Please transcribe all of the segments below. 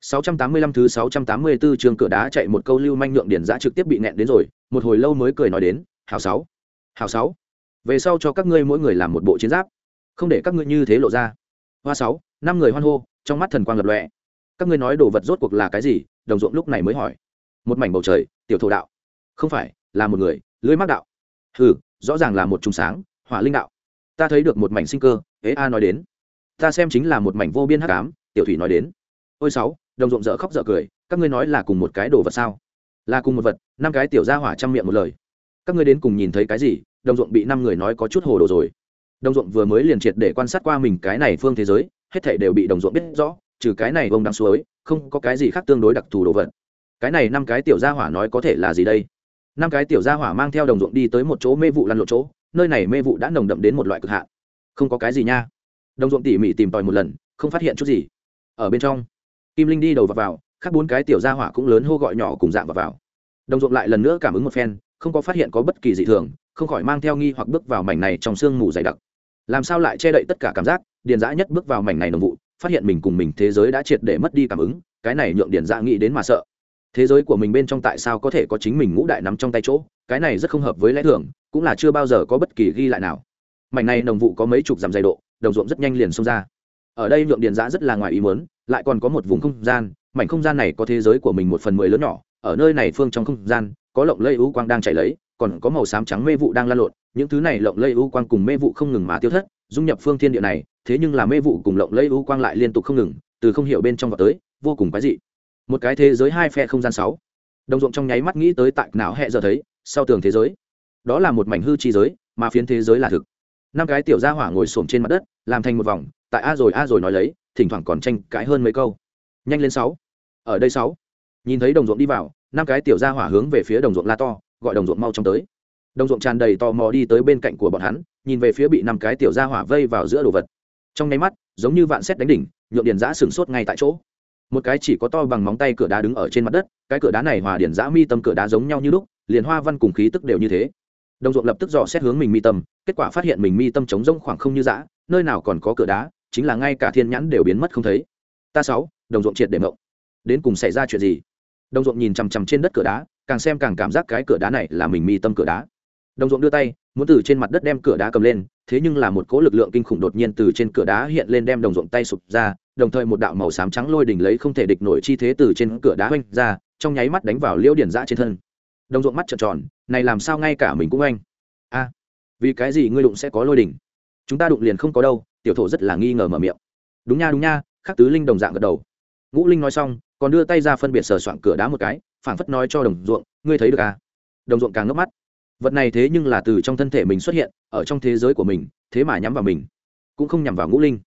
685 thứ 684 trường cửa đá chạy một câu lưu manh nhượng điển giã trực tiếp bị nẹn đến rồi, một hồi lâu mới cười nói đến, "Hảo sáu, hảo sáu, về sau cho các ngươi mỗi người làm một bộ chiến giáp, không để các ngươi như thế lộ ra." Hoa sáu, năm người hoan hô, trong mắt thần quang lập lòe. Các ngươi nói đồ vật rốt cuộc là cái gì? Đồng ruộng lúc này mới hỏi. Một mảnh bầu trời, tiểu thổ đạo. Không phải, là một người, lưới mắc đạo. Hừ, rõ ràng là một trùng sáng, hỏa linh đạo. Ta thấy được một mảnh sinh cơ, ế a nói đến. Ta xem chính là một mảnh vô biên hắc ám, tiểu thủy nói đến. Ôi sáu, đồng ruộng dở khóc dở cười, các ngươi nói là cùng một cái đồ vật sao? Là cùng một vật, năm cái tiểu ra hỏa trăm miệng một lời. Các ngươi đến cùng nhìn thấy cái gì? Đồng ruộng bị năm người nói có chút hồ đồ rồi. Đồng ruộng vừa mới liền triệt để quan sát qua mình cái này phương thế giới, hết thảy đều bị đồng ruộng biết rõ, trừ cái này vông đang suối, không có cái gì khác tương đối đặc thù đồ vật. Cái này năm cái tiểu gia hỏa nói có thể là gì đây? Năm cái tiểu gia hỏa mang theo đồng ruộng đi tới một chỗ mê vụ lăn lộ chỗ, nơi này mê vụ đã nồng đậm đến một loại cực hạn. Không có cái gì nha. Đồng ruộng tỉ mỉ tìm tòi một lần, không phát hiện chút gì. Ở bên trong kim linh đi đầu vào, vào khác bốn cái tiểu gia hỏa cũng lớn hô gọi nhỏ cùng dạng vào, vào. đồng ruộng lại lần nữa cảm ứng một phen không có phát hiện có bất kỳ dị thường không khỏi mang theo nghi hoặc bước vào mảnh này trong sương mù dày đặc. Làm sao lại che đậy tất cả cảm giác điền dã nhất bước vào mảnh này đồng vụ phát hiện mình cùng mình thế giới đã triệt để mất đi cảm ứng cái này nhượng điền dã nghĩ đến mà sợ. Thế giới của mình bên trong tại sao có thể có chính mình ngũ đại nắm trong tay chỗ cái này rất không hợp với lẽ thường cũng là chưa bao giờ có bất kỳ ghi lại nào. Mảnh này đồng vụ có mấy chục dặm dày độ đồng ruộng rất nhanh liền xông ra. Ở đây nhượng điền giã rất là ngoài ý muốn lại còn có một vùng không gian, mảnh không gian này có thế giới của mình một phần mười lớn nhỏ, ở nơi này phương trong không gian, có lộng lây ưu quang đang chạy lấy, còn có màu xám trắng mê vụ đang lan lộn, những thứ này lộng lây ưu quang cùng mê vụ không ngừng mà tiêu thất, dung nhập phương thiên địa này, thế nhưng là mê vụ cùng lộng lây ưu quang lại liên tục không ngừng, từ không hiểu bên trong vào tới, vô cùng quái dị. Một cái thế giới hai phe không gian sáu. Đồng ruộng trong nháy mắt nghĩ tới tại não hẹ giờ thấy, sau tường thế giới. Đó là một mảnh hư chi giới, mà phiến thế giới là thực. Năm cái tiểu gia hỏa ngồi xổm trên mặt đất, làm thành một vòng, tại a rồi a rồi nói lấy thỉnh thoảng còn tranh cãi hơn mấy câu. Nhanh lên sáu. Ở đây sáu. Nhìn thấy đồng ruộng đi vào năm cái tiểu gia hỏa hướng về phía đồng ruộng la to gọi đồng ruộng mau trong tới. Đồng ruộng tràn đầy tò mò đi tới bên cạnh của bọn hắn nhìn về phía bị năm cái tiểu gia hỏa vây vào giữa đồ vật. Trong nháy mắt giống như vạn xét đánh đỉnh nhượng điền giã sửng sốt ngay tại chỗ. Một cái chỉ có to bằng móng tay cửa đá đứng ở trên mặt đất cái cửa đá này hòa điền giã mi tâm cửa đá giống nhau như lúc liền hoa văn cùng khí tức đều như thế. Đồng ruộng lập tức dò xét hướng mình mi tâm kết quả phát hiện mình mi tâm trống rỗng khoảng không như giã, nơi nào còn có cửa đá chính là ngay cả thiên nhãn đều biến mất không thấy. Ta sáu, đồng ruộng triệt để mộng. Đến cùng xảy ra chuyện gì? Đồng ruộng nhìn chằm chằm trên đất cửa đá, càng xem càng cảm giác cái cửa đá này là mình mi tâm cửa đá. Đồng ruộng đưa tay, muốn từ trên mặt đất đem cửa đá cầm lên, thế nhưng là một cỗ lực lượng kinh khủng đột nhiên từ trên cửa đá hiện lên đem đồng ruộng tay sụp ra, đồng thời một đạo màu xám trắng lôi đỉnh lấy không thể địch nổi chi thế từ trên cửa đá oanh ra, trong nháy mắt đánh vào liễu điển giã trên thân. Đồng ruộng mắt trợn tròn, này làm sao ngay cả mình cũng oanh. A, vì cái gì ngươi đụng sẽ có lôi đỉnh chúng ta đụng liền không có đâu tiểu thổ rất là nghi ngờ mở miệng. Đúng nha đúng nha, khắc tứ linh đồng dạng gật đầu. Ngũ linh nói xong, còn đưa tay ra phân biệt sờ soạn cửa đá một cái, phảng phất nói cho đồng ruộng, ngươi thấy được à? Đồng ruộng càng ngấp mắt. Vật này thế nhưng là từ trong thân thể mình xuất hiện, ở trong thế giới của mình, thế mà nhắm vào mình, cũng không nhằm vào ngũ linh.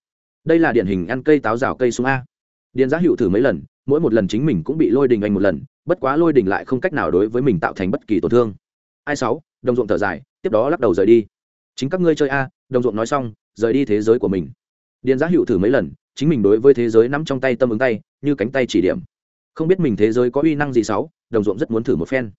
Đây là điển hình ăn cây táo rào cây xuống a. Điền giá hiệu thử mấy lần, mỗi một lần chính mình cũng bị lôi đình anh một lần, bất quá lôi đình lại không cách nào đối với mình tạo thành bất kỳ tổn thương. Ai sáu, đồng ruộng thở dài, tiếp đó lắc đầu rời đi chính các ngươi chơi a, đồng ruộng nói xong, rời đi thế giới của mình. Điền giá hiệu thử mấy lần, chính mình đối với thế giới nắm trong tay tâm ứng tay, như cánh tay chỉ điểm. Không biết mình thế giới có uy năng gì sáu, đồng ruộng rất muốn thử một phen.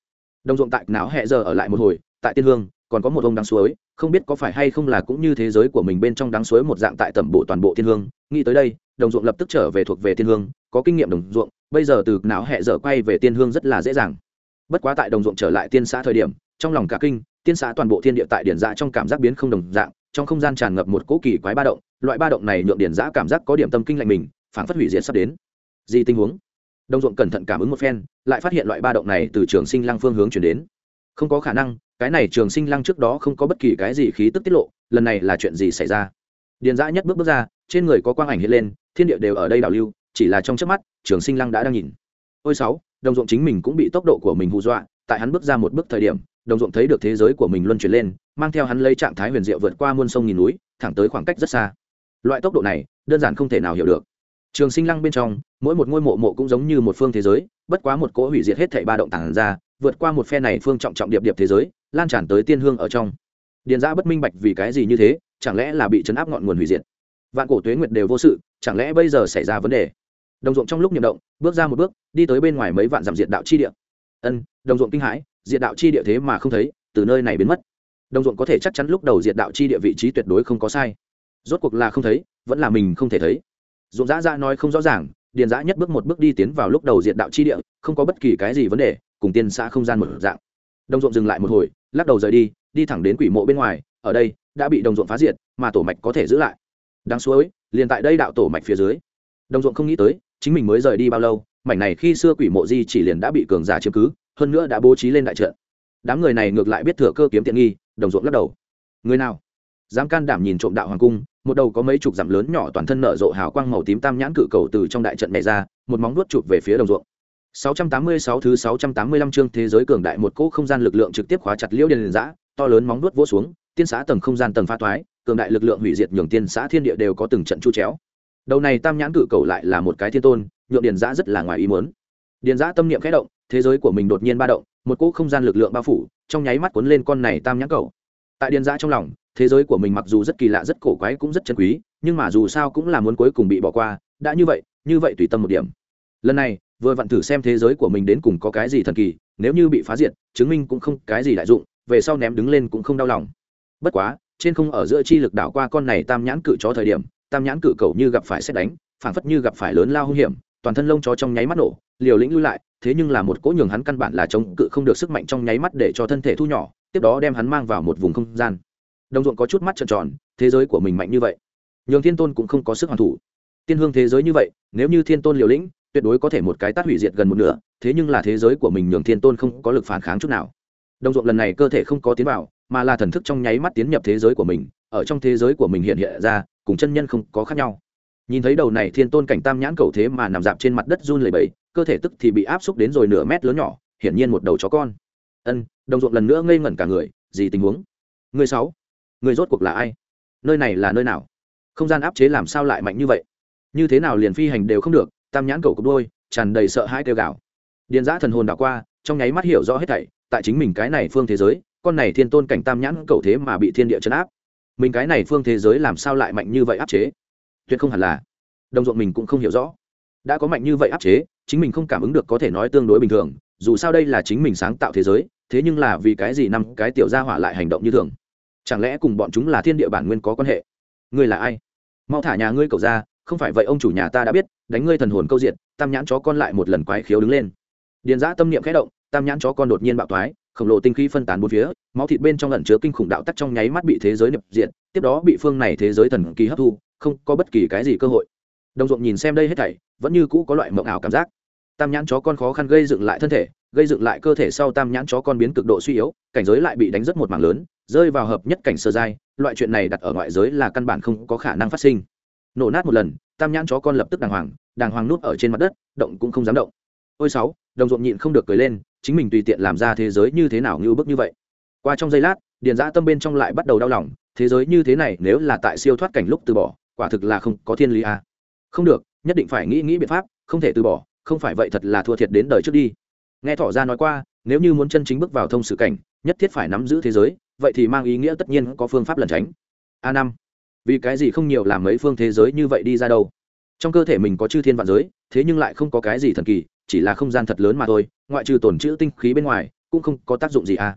Đồng ruộng tại não hẹ giờ ở lại một hồi, tại tiên hương, còn có một ông đắng suối, không biết có phải hay không là cũng như thế giới của mình bên trong đắng suối một dạng tại tẩm bộ toàn bộ thiên hương. Nghĩ tới đây, đồng ruộng lập tức trở về thuộc về thiên hương, có kinh nghiệm đồng ruộng, bây giờ từ não hẹ giờ quay về tiên hương rất là dễ dàng. Bất quá tại đồng ruộng trở lại tiên xã thời điểm, trong lòng cả kinh tiên xã toàn bộ thiên địa tại điển dạ trong cảm giác biến không đồng dạng, trong không gian tràn ngập một cỗ kỳ quái ba động, loại ba động này nhượng điển giã cảm giác có điểm tâm kinh lạnh mình phản phất hủy diệt sắp đến. Gì tình huống? Đồng ruộng cẩn thận cảm ứng một phen, lại phát hiện loại ba động này từ trường sinh lăng phương hướng chuyển đến. Không có khả năng, cái này trường sinh lăng trước đó không có bất kỳ cái gì khí tức tiết lộ, lần này là chuyện gì xảy ra? Điền giã dạ nhất bước bước ra, trên người có quang ảnh hiện lên, thiên địa đều ở đây đảo lưu, chỉ là trong trước mắt, trường sinh lăng đã đang nhìn. Ôi sáu đồng ruộng chính mình cũng bị tốc độ của mình hù dọa, tại hắn bước ra một bước thời điểm đồng ruộng thấy được thế giới của mình luân chuyển lên, mang theo hắn lấy trạng thái huyền diệu vượt qua muôn sông nghìn núi, thẳng tới khoảng cách rất xa. Loại tốc độ này, đơn giản không thể nào hiểu được. Trường sinh lăng bên trong, mỗi một ngôi mộ mộ cũng giống như một phương thế giới, bất quá một cỗ hủy diệt hết thảy ba động tản ra, vượt qua một phe này phương trọng trọng điệp điệp thế giới, lan tràn tới tiên hương ở trong. Điền giã bất minh bạch vì cái gì như thế, chẳng lẽ là bị chấn áp ngọn nguồn hủy diệt? Vạn cổ tuế nguyệt đều vô sự, chẳng lẽ bây giờ xảy ra vấn đề? Đồng ruộng trong lúc nhậm động, bước ra một bước, đi tới bên ngoài mấy vạn giảm diệt đạo chi địa. Ân, đồng ruộng kinh hãi diệt đạo chi địa thế mà không thấy, từ nơi này biến mất. Đồng ruộng có thể chắc chắn lúc đầu diệt đạo chi địa vị trí tuyệt đối không có sai. Rốt cuộc là không thấy, vẫn là mình không thể thấy. Ruộng dã ra nói không rõ ràng, điền giã nhất bước một bước đi tiến vào lúc đầu diệt đạo chi địa, không có bất kỳ cái gì vấn đề, cùng tiên xã không gian một dạng. Đồng ruộng dừng lại một hồi, lắc đầu rời đi đi thẳng đến quỷ mộ bên ngoài, ở đây đã bị đồng ruộng phá diệt, mà tổ mạch có thể giữ lại. Đáng suối, liền tại đây đạo tổ mạch phía dưới. Đồng ruộng không nghĩ tới, chính mình mới rời đi bao lâu, mảnh này khi xưa quỷ mộ di chỉ liền đã bị cường giả chiếm cứ hơn nữa đã bố trí lên đại trận. Đám người này ngược lại biết thừa cơ kiếm tiện nghi, đồng ruộng lắc đầu. Người nào? Dám can đảm nhìn trộm đạo hoàng cung, một đầu có mấy chục dặm lớn nhỏ toàn thân nở rộ hào quang màu tím tam nhãn cự cầu từ trong đại trận này ra, một móng vuốt chụp về phía đồng ruộng. 686 thứ 685 chương thế giới cường đại một cỗ không gian lực lượng trực tiếp khóa chặt liễu điền giã to lớn móng vuốt vỗ xuống, tiên xã tầng không gian tầng pha toái cường đại lực lượng hủy diệt nhường tiên xã thiên địa đều có từng trận chu chéo. Đầu này tam nhãn cự cầu lại là một cái thiên tôn, nhượng điền giã rất là ngoài ý muốn. Điền giã tâm niệm khẽ động thế giới của mình đột nhiên ba động, một cỗ không gian lực lượng bao phủ, trong nháy mắt cuốn lên con này tam nhãn cầu. Tại điền giã trong lòng, thế giới của mình mặc dù rất kỳ lạ, rất cổ quái cũng rất chân quý, nhưng mà dù sao cũng là muốn cuối cùng bị bỏ qua, đã như vậy như vậy tùy tâm một điểm. Lần này, vừa vặn thử xem thế giới của mình đến cùng có cái gì thần kỳ, nếu như bị phá diệt, chứng minh cũng không cái gì đại dụng, về sau ném đứng lên cũng không đau lòng. Bất quá, trên không ở giữa chi lực đảo qua con này tam nhãn cự chó thời điểm, tam nhãn cự cầu như gặp phải xét đánh, phảng phất như gặp phải lớn lao hung hiểm, toàn thân lông chó trong nháy mắt nổ, liều lĩnh lui lại thế nhưng là một cỗ nhường hắn căn bản là chống cự không được sức mạnh trong nháy mắt để cho thân thể thu nhỏ, tiếp đó đem hắn mang vào một vùng không gian. Đồng ruộng có chút mắt trợn tròn, thế giới của mình mạnh như vậy, nhường thiên tôn cũng không có sức hoàn thủ. Tiên hương thế giới như vậy, nếu như thiên tôn liều lĩnh, tuyệt đối có thể một cái tát hủy diệt gần một nửa, thế nhưng là thế giới của mình nhường thiên tôn không có lực phản kháng chút nào. Đồng ruộng lần này cơ thể không có tiến vào, mà là thần thức trong nháy mắt tiến nhập thế giới của mình, ở trong thế giới của mình hiện hiện ra, cùng chân nhân không có khác nhau nhìn thấy đầu này thiên tôn cảnh tam nhãn cầu thế mà nằm dạp trên mặt đất run lẩy bẩy, cơ thể tức thì bị áp xúc đến rồi nửa mét lớn nhỏ, hiển nhiên một đầu chó con. Ân, đồng ruộng lần nữa ngây ngẩn cả người, gì tình huống? Người sáu, người rốt cuộc là ai? Nơi này là nơi nào? Không gian áp chế làm sao lại mạnh như vậy? Như thế nào liền phi hành đều không được, tam nhãn cầu cục đôi, tràn đầy sợ hãi kêu gào. Điền giã thần hồn đảo qua, trong nháy mắt hiểu rõ hết thảy, tại chính mình cái này phương thế giới, con này thiên tôn cảnh tam nhãn cầu thế mà bị thiên địa chấn áp. Mình cái này phương thế giới làm sao lại mạnh như vậy áp chế? Tuyệt không hẳn là. Đồng ruộng mình cũng không hiểu rõ. Đã có mạnh như vậy áp chế chính mình không cảm ứng được có thể nói tương đối bình thường dù sao đây là chính mình sáng tạo thế giới thế nhưng là vì cái gì năm cái tiểu gia hỏa lại hành động như thường? Chẳng lẽ cùng bọn chúng là thiên địa bản nguyên có quan hệ? Ngươi là ai? Mau thả nhà ngươi cậu ra không phải vậy ông chủ nhà ta đã biết đánh ngươi thần hồn câu diện tam nhãn chó con lại một lần quái khiếu đứng lên. Điền giã tâm niệm khẽ động tam nhãn chó con đột nhiên bạo thoái, khổng lồ tinh khí phân tán bốn phía máu thịt bên trong lẩn chứa kinh khủng đạo tắc trong nháy mắt bị thế giới nhập diện tiếp đó bị phương này thế giới thần kỳ hấp thu không có bất kỳ cái gì cơ hội. Đồng ruộng nhìn xem đây hết thảy, vẫn như cũ có loại mộng ảo cảm giác. Tam nhãn chó con khó khăn gây dựng lại thân thể, gây dựng lại cơ thể sau tam nhãn chó con biến cực độ suy yếu, cảnh giới lại bị đánh rất một mảng lớn, rơi vào hợp nhất cảnh sơ giai, loại chuyện này đặt ở ngoại giới là căn bản không có khả năng phát sinh. Nổ nát một lần, tam nhãn chó con lập tức đàng hoàng đàng hoàng nút ở trên mặt đất, động cũng không dám động. Ôi sáu, đồng ruộng nhịn không được cười lên, chính mình tùy tiện làm ra thế giới như thế nào như bức như vậy. Qua trong giây lát, điền giã tâm bên trong lại bắt đầu đau lòng, thế giới như thế này nếu là tại siêu thoát cảnh lúc từ bỏ quả thực là không có thiên lý à. không được, nhất định phải nghĩ nghĩ biện pháp, không thể từ bỏ, không phải vậy thật là thua thiệt đến đời trước đi. Nghe thỏ ra nói qua, nếu như muốn chân chính bước vào thông sự cảnh, nhất thiết phải nắm giữ thế giới, vậy thì mang ý nghĩa tất nhiên có phương pháp lẩn tránh. A năm, vì cái gì không nhiều làm mấy phương thế giới như vậy đi ra đâu? Trong cơ thể mình có chư thiên vạn giới, thế nhưng lại không có cái gì thần kỳ, chỉ là không gian thật lớn mà thôi, ngoại trừ tổn chữ tinh khí bên ngoài, cũng không có tác dụng gì à.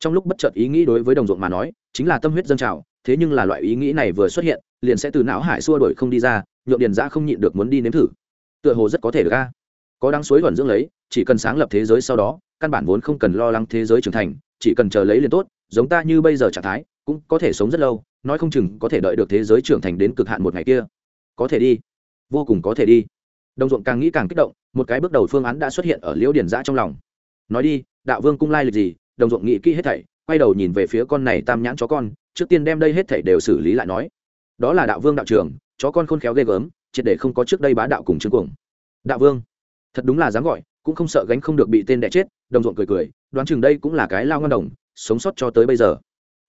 Trong lúc bất chợt ý nghĩ đối với đồng ruộng mà nói, chính là tâm huyết dân trào thế nhưng là loại ý nghĩ này vừa xuất hiện, liền sẽ từ não hải xua đổi không đi ra, nhượng điền giã không nhịn được muốn đi nếm thử. Tựa hồ rất có thể được ra có đáng suối thuần dưỡng lấy, chỉ cần sáng lập thế giới sau đó, căn bản vốn không cần lo lắng thế giới trưởng thành, chỉ cần chờ lấy liền tốt, giống ta như bây giờ trạng thái, cũng có thể sống rất lâu, nói không chừng có thể đợi được thế giới trưởng thành đến cực hạn một ngày kia. Có thể đi. Vô cùng có thể đi. Đồng ruộng càng nghĩ càng kích động, một cái bước đầu phương án đã xuất hiện ở liễu điển giã trong lòng. Nói đi, đạo vương cung lai lịch gì đồng ruộng nghĩ kỹ hết thảy, quay đầu nhìn về phía con này tam nhãn chó con trước tiên đem đây hết thảy đều xử lý lại nói. Đó là đạo vương đạo trưởng chó con khôn khéo ghê gớm, triệt để không có trước đây bá đạo cùng chương cuồng. Đạo vương, thật đúng là dám gọi, cũng không sợ gánh không được bị tên đẻ chết, đồng ruộng cười cười, đoán chừng đây cũng là cái lao ngân đồng, sống sót cho tới bây giờ.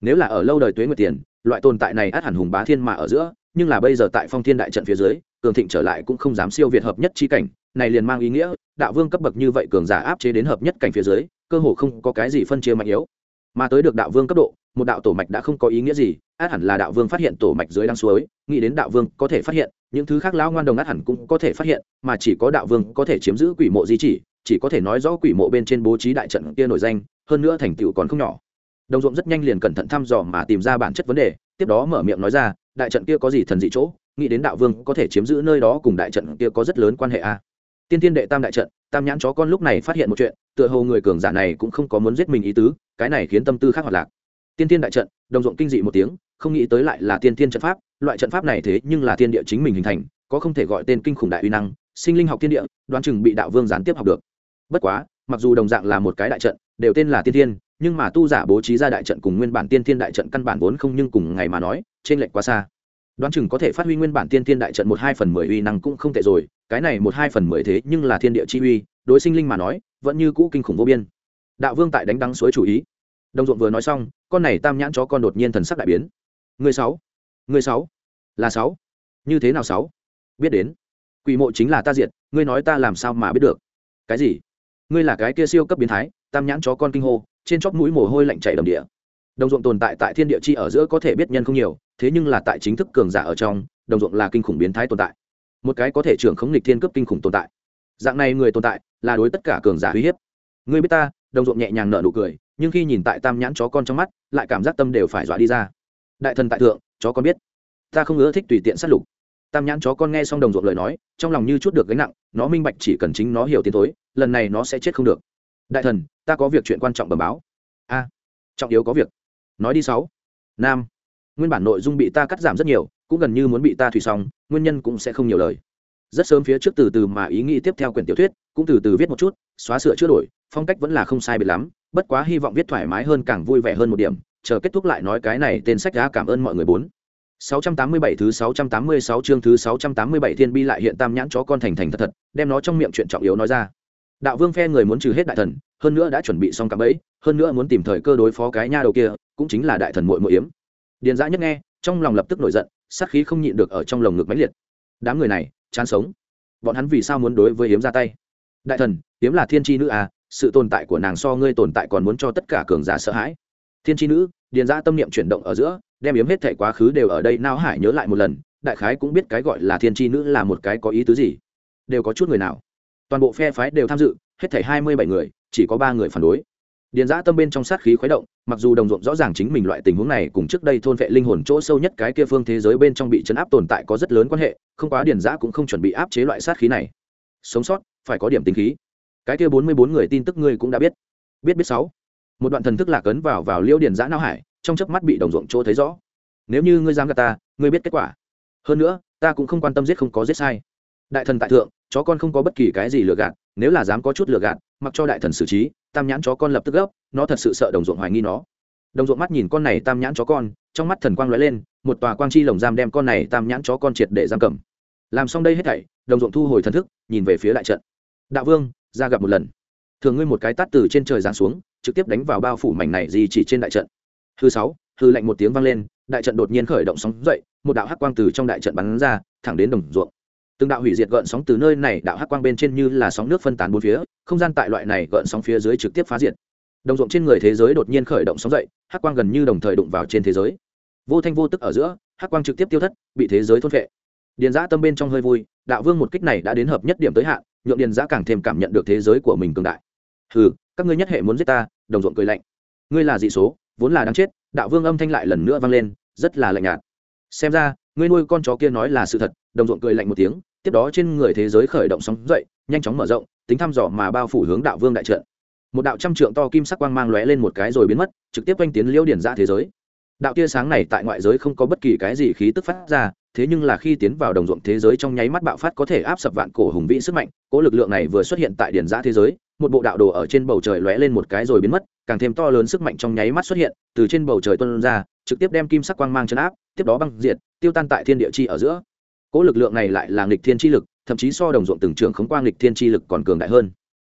Nếu là ở lâu đời tuế nguyệt tiền, loại tồn tại này át hẳn hùng bá thiên mà ở giữa, nhưng là bây giờ tại phong thiên đại trận phía dưới, cường thịnh trở lại cũng không dám siêu việt hợp nhất chi cảnh, này liền mang ý nghĩa, đạo vương cấp bậc như vậy cường giả áp chế đến hợp nhất cảnh phía dưới, cơ hồ không có cái gì phân chia mạnh yếu mà tới được đạo vương cấp độ, một đạo tổ mạch đã không có ý nghĩa gì, át hẳn là đạo vương phát hiện tổ mạch dưới đang suối, nghĩ đến đạo vương có thể phát hiện, những thứ khác lão ngoan đồng át hẳn cũng có thể phát hiện, mà chỉ có đạo vương có thể chiếm giữ quỷ mộ di chỉ chỉ có thể nói rõ quỷ mộ bên trên bố trí đại trận kia nổi danh, hơn nữa thành tựu còn không nhỏ. Đồng ruộng rất nhanh liền cẩn thận thăm dò mà tìm ra bản chất vấn đề, tiếp đó mở miệng nói ra, đại trận kia có gì thần dị chỗ, nghĩ đến đạo vương có thể chiếm giữ nơi đó cùng đại trận kia có rất lớn quan hệ a. Tiên tiên đệ tam đại trận, tam nhãn chó con lúc này phát hiện một chuyện, tựa hồ người cường giả này cũng không có muốn giết mình ý tứ cái này khiến tâm tư khác hoạt lạc. Tiên tiên đại trận, đồng ruộng kinh dị một tiếng, không nghĩ tới lại là tiên tiên trận pháp, loại trận pháp này thế nhưng là tiên địa chính mình hình thành, có không thể gọi tên kinh khủng đại uy năng, sinh linh học tiên địa, đoán chừng bị đạo vương gián tiếp học được. Bất quá, mặc dù đồng dạng là một cái đại trận, đều tên là tiên tiên nhưng mà tu giả bố trí ra đại trận cùng nguyên bản tiên tiên đại trận căn bản vốn không nhưng cùng ngày mà nói trên lệch quá xa. Đoán chừng có thể phát huy nguyên bản tiên tiên đại trận một hai phần mười uy năng cũng không tệ rồi, cái này một hai phần mười thế nhưng là thiên địa chi uy, đối sinh linh mà nói, vẫn như cũ kinh khủng vô biên đạo vương tại đánh đắng suối chủ ý. Đồng ruộng vừa nói xong, con này tam nhãn chó con đột nhiên thần sắc đại biến. Người sáu người sáu, là sáu. Như thế nào sáu? Biết đến. Quỷ mộ chính là ta diệt, ngươi nói ta làm sao mà biết được? Cái gì? Ngươi là cái kia siêu cấp biến thái, tam nhãn chó con kinh hô, trên chóp mũi mồ hôi lạnh chảy đầm địa. Đồng ruộng tồn tại tại thiên địa chi ở giữa có thể biết nhân không nhiều, thế nhưng là tại chính thức cường giả ở trong, đồng ruộng là kinh khủng biến thái tồn tại. Một cái có thể trưởng khống lịch thiên cấp kinh khủng tồn tại. Dạng này người tồn tại là đối tất cả cường giả uy hiếp. Ngươi biết ta đồng ruộng nhẹ nhàng nở nụ cười, nhưng khi nhìn tại tam nhãn chó con trong mắt, lại cảm giác tâm đều phải dọa đi ra. Đại thần tại thượng, chó con biết. Ta không ưa thích tùy tiện sát lục. Tam nhãn chó con nghe xong đồng ruộng lời nói, trong lòng như chút được gánh nặng, nó minh bạch chỉ cần chính nó hiểu tiến tối lần này nó sẽ chết không được. Đại thần, ta có việc chuyện quan trọng bẩm báo. A, trọng yếu có việc. Nói đi sáu. Nam, nguyên bản nội dung bị ta cắt giảm rất nhiều, cũng gần như muốn bị ta thủy xong, nguyên nhân cũng sẽ không nhiều lời. Rất sớm phía trước từ từ mà ý nghĩ tiếp theo quyển tiểu thuyết, cũng từ từ viết một chút, xóa sửa chữa đổi phong cách vẫn là không sai biệt lắm bất quá hy vọng viết thoải mái hơn càng vui vẻ hơn một điểm chờ kết thúc lại nói cái này tên sách đã cảm ơn mọi người bốn 687 thứ 686 chương thứ 687 thiên bi lại hiện tam nhãn chó con thành thành thật thật, đem nó trong miệng chuyện trọng yếu nói ra. Đạo Vương phe người muốn trừ hết đại thần, hơn nữa đã chuẩn bị xong cả bẫy, hơn nữa muốn tìm thời cơ đối phó cái nha đầu kia, cũng chính là đại thần muội muội yếm. Điền Dã nhất nghe, trong lòng lập tức nổi giận, sát khí không nhịn được ở trong lồng ngực mãnh liệt. Đám người này, chán sống. Bọn hắn vì sao muốn đối với yếm ra tay? Đại thần, yếm là thiên chi nữ à, sự tồn tại của nàng so ngươi tồn tại còn muốn cho tất cả cường giả sợ hãi. Thiên chi nữ, Điền ra tâm niệm chuyển động ở giữa, đem yếm hết thể quá khứ đều ở đây nao hải nhớ lại một lần đại khái cũng biết cái gọi là thiên tri nữ là một cái có ý tứ gì. Đều có chút người nào. Toàn bộ phe phái đều tham dự hết thảy hai mươi bảy người chỉ có ba người phản đối. Điền giã tâm bên trong sát khí khuấy động mặc dù đồng ruộng rõ ràng chính mình loại tình huống này cùng trước đây thôn vệ linh hồn chỗ sâu nhất cái kia phương thế giới bên trong bị chấn áp tồn tại có rất lớn quan hệ không quá điền giã cũng không chuẩn bị áp chế loại sát khí này. Sống sót phải có điểm tính khí cái kia bốn mươi bốn người tin tức ngươi cũng đã biết. Biết biết sáu. Một đoạn thần thức lạc ấn vào vào liêu điền giã não hải, trong chớp mắt bị đồng ruộng chỗ thấy rõ. Nếu như ngươi dám gạt ta, ngươi biết kết quả. Hơn nữa, ta cũng không quan tâm giết không có giết sai. Đại thần tại thượng, chó con không có bất kỳ cái gì lừa gạt, nếu là dám có chút lừa gạt, mặc cho đại thần xử trí, tam nhãn chó con lập tức gấp, nó thật sự sợ đồng ruộng hoài nghi nó. Đồng ruộng mắt nhìn con này tam nhãn chó con, trong mắt thần quang lóe lên, một tòa quang chi lồng giam đem con này tam nhãn chó con triệt để giam cầm. Làm xong đây hết thảy, đồng ruộng thu hồi thần thức, nhìn về phía đại trận. Đạo vương ra gặp một lần. Thường ngươi một cái tát từ trên trời giáng xuống, trực tiếp đánh vào bao phủ mảnh này gì chỉ trên đại trận. Thứ sáu, hư lạnh một tiếng vang lên, đại trận đột nhiên khởi động sóng dậy, một đạo hắc quang từ trong đại trận bắn ra, thẳng đến đồng ruộng. Từng đạo hủy diệt gợn sóng từ nơi này, đạo hắc quang bên trên như là sóng nước phân tán bốn phía, không gian tại loại này gợn sóng phía dưới trực tiếp phá diệt. Đồng ruộng trên người thế giới đột nhiên khởi động sóng dậy, hắc quang gần như đồng thời đụng vào trên thế giới. Vô thanh vô tức ở giữa, hắc quang trực tiếp tiêu thất, bị thế giới thôn vệ điền giã tâm bên trong hơi vui, đạo vương một kích này đã đến hợp nhất điểm tới hạn nhượng điền giã càng thêm cảm nhận được thế giới của mình cường đại. Hừ, các ngươi nhất hệ muốn giết ta, đồng ruộng cười lạnh. Ngươi là dị số, vốn là đáng chết, đạo vương âm thanh lại lần nữa vang lên, rất là lạnh nhạt. Xem ra, ngươi nuôi con chó kia nói là sự thật, đồng ruộng cười lạnh một tiếng, tiếp đó trên người thế giới khởi động sóng dậy, nhanh chóng mở rộng, tính thăm dò mà bao phủ hướng đạo vương đại trận. Một đạo trăm trượng to kim sắc quang mang lóe lên một cái rồi biến mất, trực tiếp quanh tiến liễu điển ra thế giới. Đạo tia sáng này tại ngoại giới không có bất kỳ cái gì khí tức phát ra, thế nhưng là khi tiến vào đồng ruộng thế giới trong nháy mắt bạo phát có thể áp sập vạn cổ hùng vĩ sức mạnh cỗ lực lượng này vừa xuất hiện tại điển giã thế giới, một bộ đạo đồ ở trên bầu trời lóe lên một cái rồi biến mất, càng thêm to lớn sức mạnh trong nháy mắt xuất hiện, từ trên bầu trời tuân ra, trực tiếp đem kim sắc quang mang chấn áp, tiếp đó băng diệt, tiêu tan tại thiên địa chi ở giữa. Cỗ lực lượng này lại là nghịch thiên chi lực, thậm chí so đồng ruộng từng trường khống quang nghịch thiên chi lực còn cường đại hơn.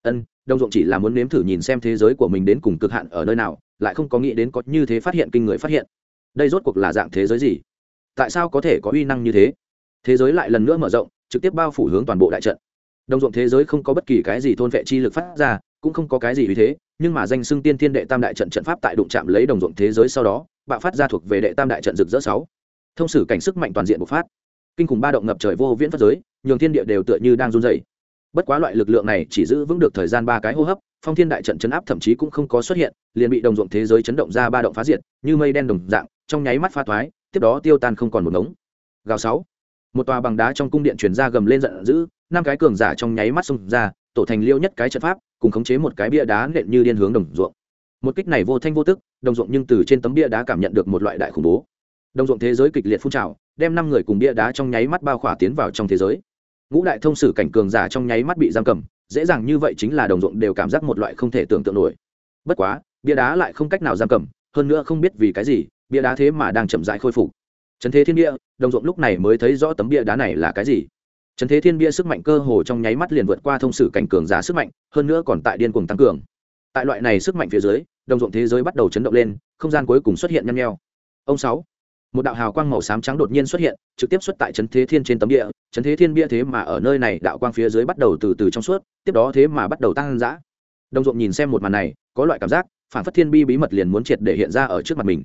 Ân, đồng ruộng chỉ là muốn nếm thử nhìn xem thế giới của mình đến cùng cực hạn ở nơi nào, lại không có nghĩ đến có như thế phát hiện kinh người phát hiện. Đây rốt cuộc là dạng thế giới gì? Tại sao có thể có uy năng như thế? Thế giới lại lần nữa mở rộng, trực tiếp bao phủ hướng toàn bộ đại trận đồng ruộng thế giới không có bất kỳ cái gì thôn vệ chi lực phát ra, cũng không có cái gì vì thế, nhưng mà danh xưng tiên thiên đệ tam đại trận trận pháp tại đụng chạm lấy đồng ruộng thế giới sau đó, bạo phát ra thuộc về đệ tam đại trận rực rỡ sáu. Thông sử cảnh sức mạnh toàn diện bộc phát. Kinh khủng ba động ngập trời vô viễn phát giới, nhường thiên địa đều tựa như đang run rẩy. Bất quá loại lực lượng này chỉ giữ vững được thời gian ba cái hô hấp, phong thiên đại trận chấn áp thậm chí cũng không có xuất hiện, liền bị đồng ruộng thế giới chấn động ra ba động phá diệt, như mây đen đồng dạng, trong nháy mắt pha thoái, tiếp đó tiêu tan không còn một ngống. Gào sáu. Một tòa bằng đá trong cung điện truyền ra gầm lên giận dữ năm cái cường giả trong nháy mắt xông ra tổ thành liêu nhất cái trận pháp cùng khống chế một cái bia đá nện như điên hướng đồng ruộng. Một kích này vô thanh vô tức đồng ruộng nhưng từ trên tấm bia đá cảm nhận được một loại đại khủng bố. Đồng ruộng thế giới kịch liệt phun trào đem năm người cùng bia đá trong nháy mắt bao khỏa tiến vào trong thế giới. Ngũ đại thông sử cảnh cường giả trong nháy mắt bị giam cầm dễ dàng như vậy chính là đồng ruộng đều cảm giác một loại không thể tưởng tượng nổi. Bất quá bia đá lại không cách nào giam cầm hơn nữa không biết vì cái gì bia đá thế mà đang chậm rãi khôi phục. Trấn thế thiên địa, đồng ruộng lúc này mới thấy rõ tấm bia đá này là cái gì trần thế thiên bia sức mạnh cơ hồ trong nháy mắt liền vượt qua thông sử cảnh cường giả sức mạnh, hơn nữa còn tại điên cuồng tăng cường. Tại loại này sức mạnh phía dưới, đồng ruộng thế giới bắt đầu chấn động lên, không gian cuối cùng xuất hiện nhăm nheo. Ông sáu, một đạo hào quang màu xám trắng đột nhiên xuất hiện, trực tiếp xuất tại trấn thế thiên trên tấm địa trấn thế thiên bia thế mà ở nơi này, đạo quang phía dưới bắt đầu từ từ trong suốt, tiếp đó thế mà bắt đầu tăng dã. Đồng ruộng nhìn xem một màn này, có loại cảm giác, phản phất thiên bi bí mật liền muốn triệt để hiện ra ở trước mặt mình.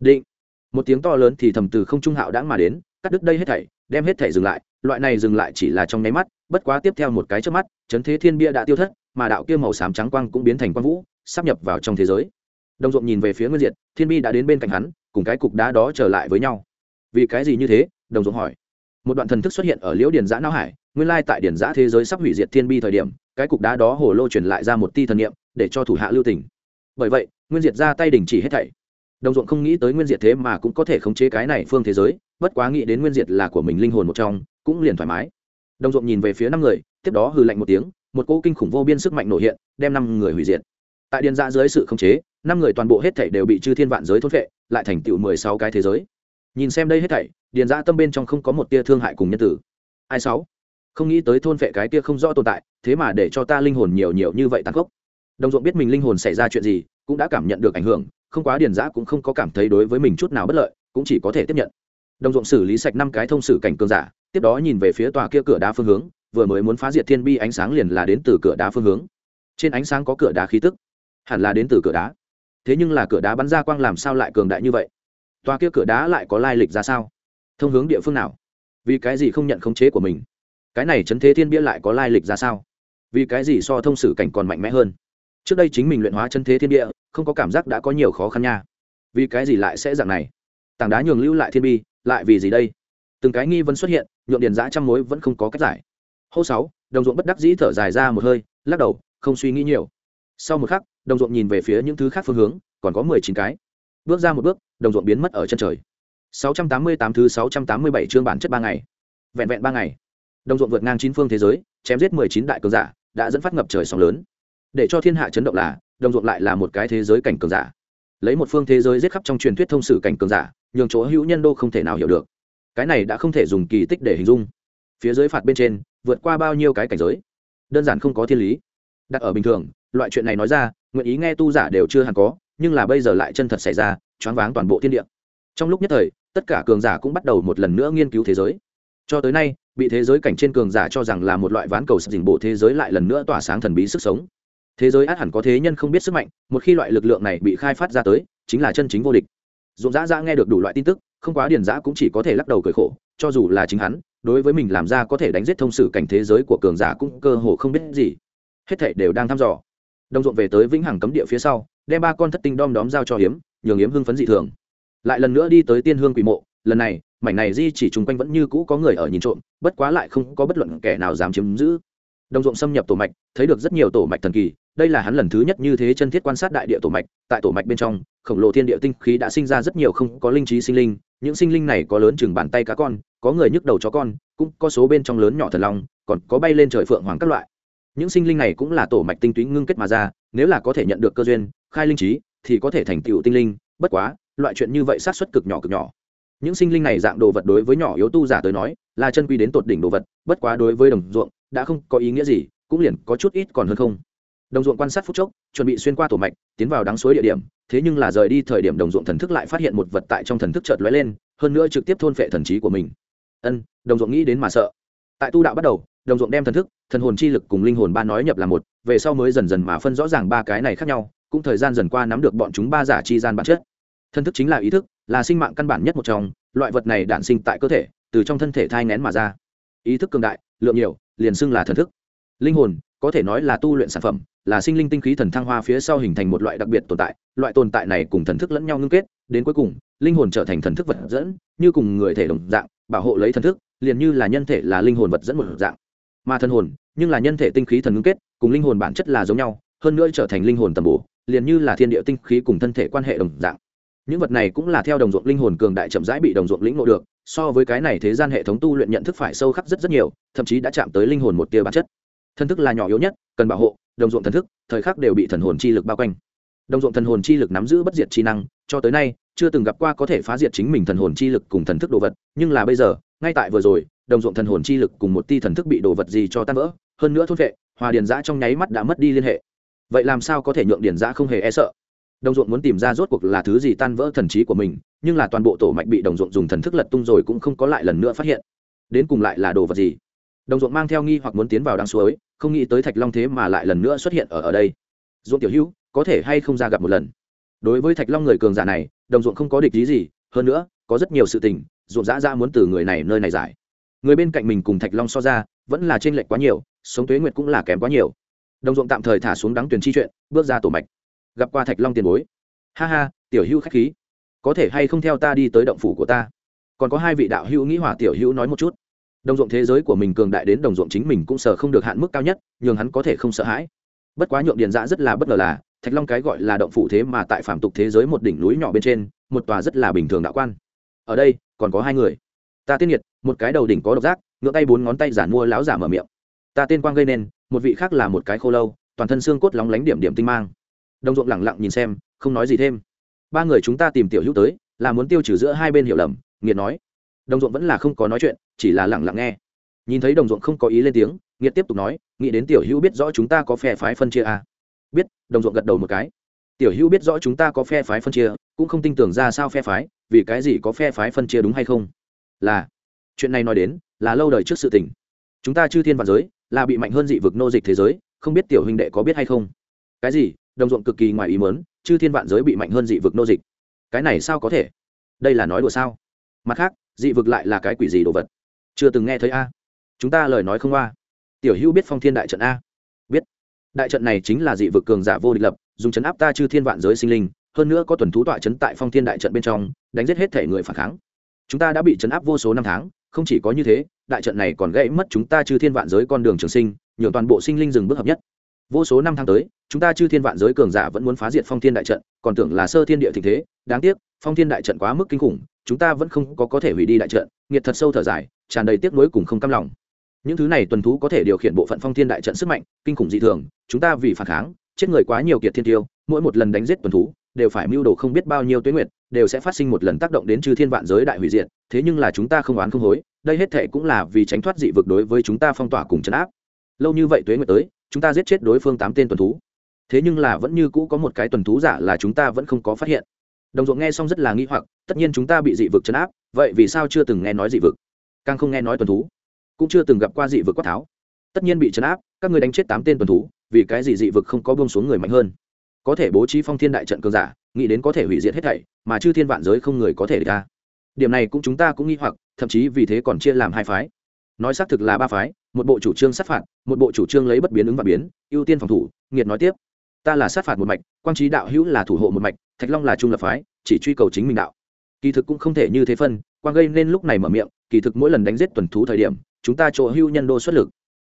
Định, một tiếng to lớn thì thầm từ không trung hạo đãng mà đến, cắt đứt đây hết thảy đem hết thể dừng lại, loại này dừng lại chỉ là trong nháy mắt, bất quá tiếp theo một cái trước mắt, chấn thế thiên bia đã tiêu thất, mà đạo kia màu xám trắng quang cũng biến thành quang vũ, sắp nhập vào trong thế giới. Đồng ruộng nhìn về phía nguyên diệt, thiên bi đã đến bên cạnh hắn, cùng cái cục đá đó trở lại với nhau. Vì cái gì như thế? Đồng ruộng hỏi. Một đoạn thần thức xuất hiện ở liễu điền giã não hải, nguyên lai tại điển giã thế giới sắp hủy diệt thiên bi thời điểm, cái cục đá đó hồ lô truyền lại ra một ti thần niệm, để cho thủ hạ lưu tỉnh bởi vậy, nguyên diệt ra tay đình chỉ hết thảy đồng ruộng không nghĩ tới nguyên diệt thế mà cũng có thể khống chế cái này phương thế giới, bất quá nghĩ đến nguyên diệt là của mình linh hồn một trong, cũng liền thoải mái. Đồng ruộng nhìn về phía năm người, tiếp đó hừ lạnh một tiếng, một cỗ kinh khủng vô biên sức mạnh nổ hiện, đem năm người hủy diệt. Tại điền dạ dưới sự khống chế, năm người toàn bộ hết thảy đều bị chư thiên vạn giới thốt vệ lại thành tựu mười sáu cái thế giới. Nhìn xem đây hết thảy, điền dạ tâm bên trong không có một tia thương hại cùng nhân tử. Ai sáu? Không nghĩ tới thôn vệ cái tia không rõ tồn tại, thế mà để cho ta linh hồn nhiều nhiều như vậy tàn khốc. Đồng ruộng biết mình linh hồn xảy ra chuyện gì, cũng đã cảm nhận được ảnh hưởng không quá điền giã cũng không có cảm thấy đối với mình chút nào bất lợi, cũng chỉ có thể tiếp nhận. Đồng ruộng xử lý sạch năm cái thông sử cảnh cường giả, tiếp đó nhìn về phía tòa kia cửa đá phương hướng, vừa mới muốn phá diệt thiên bi ánh sáng liền là đến từ cửa đá phương hướng. Trên ánh sáng có cửa đá khí tức, hẳn là đến từ cửa đá. Thế nhưng là cửa đá bắn ra quang làm sao lại cường đại như vậy? Tòa kia cửa đá lại có lai lịch ra sao? Thông hướng địa phương nào? Vì cái gì không nhận khống chế của mình? Cái này chấn thế thiên bia lại có lai lịch ra sao? Vì cái gì so thông sử cảnh còn mạnh mẽ hơn? Trước đây chính mình luyện hóa chân thế thiên địa, không có cảm giác đã có nhiều khó khăn nha. Vì cái gì lại sẽ dạng này? Tảng đá nhường lưu lại thiên bi, lại vì gì đây? Từng cái nghi vấn xuất hiện nhuộm điền giã trăm mối vẫn không có cách giải. Hô sáu, đồng ruộng bất đắc dĩ thở dài ra một hơi, lắc đầu, không suy nghĩ nhiều. Sau một khắc, đồng ruộng nhìn về phía những thứ khác phương hướng, còn có mười chín cái. Bước ra một bước, đồng ruộng biến mất ở chân trời. sáu trăm tám mươi tám thứ sáu trăm tám mươi bảy chương bản chất ba ngày. Vẹn vẹn ba ngày. Đồng ruộng vượt ngang chín phương thế giới, chém giết mười chín đại cường giả, đã dẫn phát ngập trời sóng lớn để cho thiên hạ chấn động là, đồng ruộng lại là một cái thế giới cảnh cường giả. Lấy một phương thế giới giết khắp trong truyền thuyết thông sử cảnh cường giả, nhường chỗ hữu nhân đô không thể nào hiểu được. Cái này đã không thể dùng kỳ tích để hình dung. Phía dưới phạt bên trên, vượt qua bao nhiêu cái cảnh giới? Đơn giản không có thiên lý. Đặt ở bình thường, loại chuyện này nói ra, nguyện ý nghe tu giả đều chưa hẳn có, nhưng là bây giờ lại chân thật xảy ra, choáng váng toàn bộ thiên địa. Trong lúc nhất thời, tất cả cường giả cũng bắt đầu một lần nữa nghiên cứu thế giới. Cho tới nay, bị thế giới cảnh trên cường giả cho rằng là một loại ván cầu sập dình bộ thế giới lại lần nữa tỏa sáng thần bí sức sống thế giới át hẳn có thế nhân không biết sức mạnh, một khi loại lực lượng này bị khai phát ra tới, chính là chân chính vô địch. Dũng dã dã nghe được đủ loại tin tức, không quá điền dã cũng chỉ có thể lắc đầu cười khổ, cho dù là chính hắn, đối với mình làm ra có thể đánh giết thông sử cảnh thế giới của cường giả cũng cơ hồ không biết gì. Hết thảy đều đang thăm dò. Đồng ruộng về tới vĩnh hằng cấm địa phía sau, đem ba con thất tinh đom đóm giao cho hiếm, nhường hiếm hưng phấn dị thường. Lại lần nữa đi tới tiên hương quỷ mộ, lần này, mảnh này di chỉ chung quanh vẫn như cũ có người ở nhìn trộm, bất quá lại không có bất luận kẻ nào dám chiếm giữ đồng ruộng xâm nhập tổ mạch, thấy được rất nhiều tổ mạch thần kỳ, đây là hắn lần thứ nhất như thế chân thiết quan sát đại địa tổ mạch, tại tổ mạch bên trong, khổng lồ thiên địa tinh khí đã sinh ra rất nhiều không có linh trí sinh linh, những sinh linh này có lớn chừng bàn tay cá con, có người nhức đầu chó con, cũng có số bên trong lớn nhỏ thần long, còn có bay lên trời phượng hoàng các loại. Những sinh linh này cũng là tổ mạch tinh túy ngưng kết mà ra, nếu là có thể nhận được cơ duyên, khai linh trí, thì có thể thành tựu tinh linh, bất quá, loại chuyện như vậy sát xuất cực nhỏ cực nhỏ. Những sinh linh này dạng đồ vật đối với nhỏ yếu tu giả tới nói, là chân quy đến tột đỉnh đồ vật, bất quá đối với đồng ruộng đã không có ý nghĩa gì, cũng liền có chút ít còn hơn không. Đồng ruộng quan sát phút chốc, chuẩn bị xuyên qua tổ mạch, tiến vào đắng suối địa điểm, thế nhưng là rời đi thời điểm đồng ruộng thần thức lại phát hiện một vật tại trong thần thức chợt lóe lên, hơn nữa trực tiếp thôn phệ thần trí của mình. Ân, đồng ruộng nghĩ đến mà sợ. Tại tu đạo bắt đầu, đồng ruộng đem thần thức, thần hồn chi lực cùng linh hồn ba nói nhập là một, về sau mới dần dần mà phân rõ ràng ba cái này khác nhau, cũng thời gian dần qua nắm được bọn chúng ba giả chi gian bản chất. Thần thức chính là ý thức, là sinh mạng căn bản nhất một trong, loại vật này đản sinh tại cơ thể, từ trong thân thể thai ngén mà ra ý thức cường đại, lượng nhiều, liền xưng là thần thức. Linh hồn, có thể nói là tu luyện sản phẩm, là sinh linh tinh khí thần thăng hoa phía sau hình thành một loại đặc biệt tồn tại. Loại tồn tại này cùng thần thức lẫn nhau ngưng kết, đến cuối cùng, linh hồn trở thành thần thức vật dẫn, như cùng người thể đồng dạng, bảo hộ lấy thần thức, liền như là nhân thể là linh hồn vật dẫn một dạng. Mà thần hồn, nhưng là nhân thể tinh khí thần ngưng kết, cùng linh hồn bản chất là giống nhau, hơn nữa trở thành linh hồn tầm bổ, liền như là thiên địa tinh khí cùng thân thể quan hệ đồng dạng. Những vật này cũng là theo đồng ruộng linh hồn cường đại chậm rãi bị đồng ruộng lĩnh ngộ được so với cái này thế gian hệ thống tu luyện nhận thức phải sâu khắc rất rất nhiều, thậm chí đã chạm tới linh hồn một tia bản chất. Thân thức là nhỏ yếu nhất, cần bảo hộ, đồng ruộng thần thức, thời khắc đều bị thần hồn chi lực bao quanh. Đồng ruộng thần hồn chi lực nắm giữ bất diệt chi năng, cho tới nay, chưa từng gặp qua có thể phá diệt chính mình thần hồn chi lực cùng thần thức đồ vật, nhưng là bây giờ, ngay tại vừa rồi, đồng ruộng thần hồn chi lực cùng một ti thần thức bị đồ vật gì cho tan vỡ, hơn nữa thốt vệ, hòa điền giã trong nháy mắt đã mất đi liên hệ. Vậy làm sao có thể nhượng điền giã không hề e sợ? Đồng ruộng muốn tìm ra rốt cuộc là thứ gì tan vỡ thần trí của mình nhưng là toàn bộ tổ mạch bị đồng ruộng dùng thần thức lật tung rồi cũng không có lại lần nữa phát hiện. Đến cùng lại là đồ vật gì? Đồng ruộng mang theo nghi hoặc muốn tiến vào đằng suối, không nghĩ tới thạch long thế mà lại lần nữa xuất hiện ở ở đây. Ruộng tiểu hữu, có thể hay không ra gặp một lần? Đối với thạch long người cường giả này, đồng ruộng không có địch lý gì, hơn nữa, có rất nhiều sự tình, ruộng dã ra muốn từ người này, nơi này giải. Người bên cạnh mình cùng thạch long so ra, vẫn là t r ê n lệch quá nhiều, sống tuế nguyệt cũng là kém quá nhiều. Đồng ruộng tạm thời thả xuống đắng tuyển chi chuyện, bước ra tổ mạch. Gặp qua thạch long tiền bối. Ha ha, tiểu hữu k h á c h khí có thể hay không theo ta đi tới động phủ của ta? Còn có hai vị đạo hữu nghĩ hỏa tiểu hữu nói một chút. Đồng ruộng thế giới của mình cường đại đến đồng ruộng chính mình cũng sợ không được hạn mức cao nhất, nhường hắn có thể không sợ hãi. Bất quá nhượng điện giã rất là bất ngờ là, thạch long cái gọi là động phủ thế mà tại phạm tục thế giới một đỉnh núi nhỏ bên trên, một tòa rất là bình thường đạo quan. Ở đây, còn có hai người. Ta tiên nhiệt, một cái đầu đỉnh có độc giác, ngựa tay bốn ngón tay giả mua láo giả mở miệng. Ta tên quang gây nên, một vị khác là một cái khô lâu, toàn thân xương cốt lóng lánh điểm điểm tinh mang. Đồng ruộng lẳng lặng nhìn xem, không nói gì thêm ba người chúng ta tìm tiểu hữu tới, là muốn tiêu trừ giữa hai bên hiểu lầm, nghiệt nói. Đồng ruộng vẫn là không có nói chuyện, chỉ là lẳng lặng nghe. Nhìn thấy đồng ruộng không có ý lên tiếng, nghiệt tiếp tục nói, nghĩ đến tiểu hữu biết rõ chúng ta có phe phái phân chia à. biết, đồng ruộng gật đầu một cái. Tiểu hữu biết rõ chúng ta có phe phái phân chia, cũng không tin tưởng ra sao phe phái, vì cái gì có phe phái phân chia đúng hay không? Là, chuyện này nói đến, là lâu đời trước sự tình. Chúng ta chư thiên và giới, là bị mạnh hơn dị vực nô dịch thế giới, không biết tiểu huynh đệ có biết hay không? Cái gì? Đồng ruộng cực kỳ ngoài ý mớn chư thiên vạn giới bị mạnh hơn dị vực nô dịch. Cái này sao có thể? Đây là nói đùa sao? Mặt khác, dị vực lại là cái quỷ gì đồ vật? Chưa từng nghe thấy a. Chúng ta lời nói không qua tiểu hữu biết phong thiên đại trận a? Biết. Đại trận này chính là dị vực cường giả vô địch lập, dùng chấn áp ta chư thiên vạn giới sinh linh, hơn nữa có tuần thú tọa chấn tại phong thiên đại trận bên trong, đánh giết hết thể người phản kháng. Chúng ta đã bị chấn áp vô số năm tháng, không chỉ có như thế, đại trận này còn gãy mất chúng ta chư thiên vạn giới con đường trường sinh, nhường toàn bộ sinh linh dừng bước hợp nhất vô số năm tháng tới, chúng ta chư thiên vạn giới cường giả vẫn muốn phá diệt phong thiên đại trận, còn tưởng là sơ thiên địa tình thế. Đáng tiếc, phong thiên đại trận quá mức kinh khủng, chúng ta vẫn không có có thể hủy đi đại trận. Nghiệt thật sâu thở dài, tràn đầy tiếc nuối cùng không cam lòng. Những thứ này tuần thú có thể điều khiển bộ phận phong thiên đại trận sức mạnh, kinh khủng dị thường, chúng ta vì phản kháng, chết người quá nhiều kiệt thiên tiêu, mỗi một lần đánh giết tuần thú, đều phải mưu đồ không biết bao nhiêu tuế nguyệt, đều sẽ phát sinh một lần tác động đến chư thiên vạn giới đại hủy diệt. Thế nhưng là chúng ta không oán không hối, đây hết thệ cũng là vì tránh thoát dị vực đối với chúng ta phong tỏa cùng chấn áp. Lâu như vậy tuế nguyệt tới chúng ta giết chết đối phương tám tên tuần thú. Thế nhưng là vẫn như cũ có một cái tuần thú giả là chúng ta vẫn không có phát hiện. Đồng ruộng nghe xong rất là nghi hoặc, tất nhiên chúng ta bị dị vực chấn áp, vậy vì sao chưa từng nghe nói dị vực? Càng không nghe nói tuần thú, cũng chưa từng gặp qua dị vực quát tháo. Tất nhiên bị chấn áp, các người đánh chết tám tên tuần thú, vì cái gì dị vực không có buông xuống người mạnh hơn? Có thể bố trí phong thiên đại trận cường giả, nghĩ đến có thể hủy diệt hết thảy, mà chư thiên vạn giới không người có thể địch ta. Điểm này cũng chúng ta cũng nghi hoặc, thậm chí vì thế còn chia làm hai phái. Nói xác thực là ba phái một bộ chủ trương sát phạt, một bộ chủ trương lấy bất biến ứng và biến, ưu tiên phòng thủ, nghiệt nói tiếp. Ta là sát phạt một mạch, quang trí đạo hữu là thủ hộ một mạch, thạch long là trung lập phái, chỉ truy cầu chính mình đạo. Kỳ thực cũng không thể như thế phân, quang gây nên lúc này mở miệng, kỳ thực mỗi lần đánh giết tuần thú thời điểm, chúng ta chỗ hưu nhân đô xuất lực.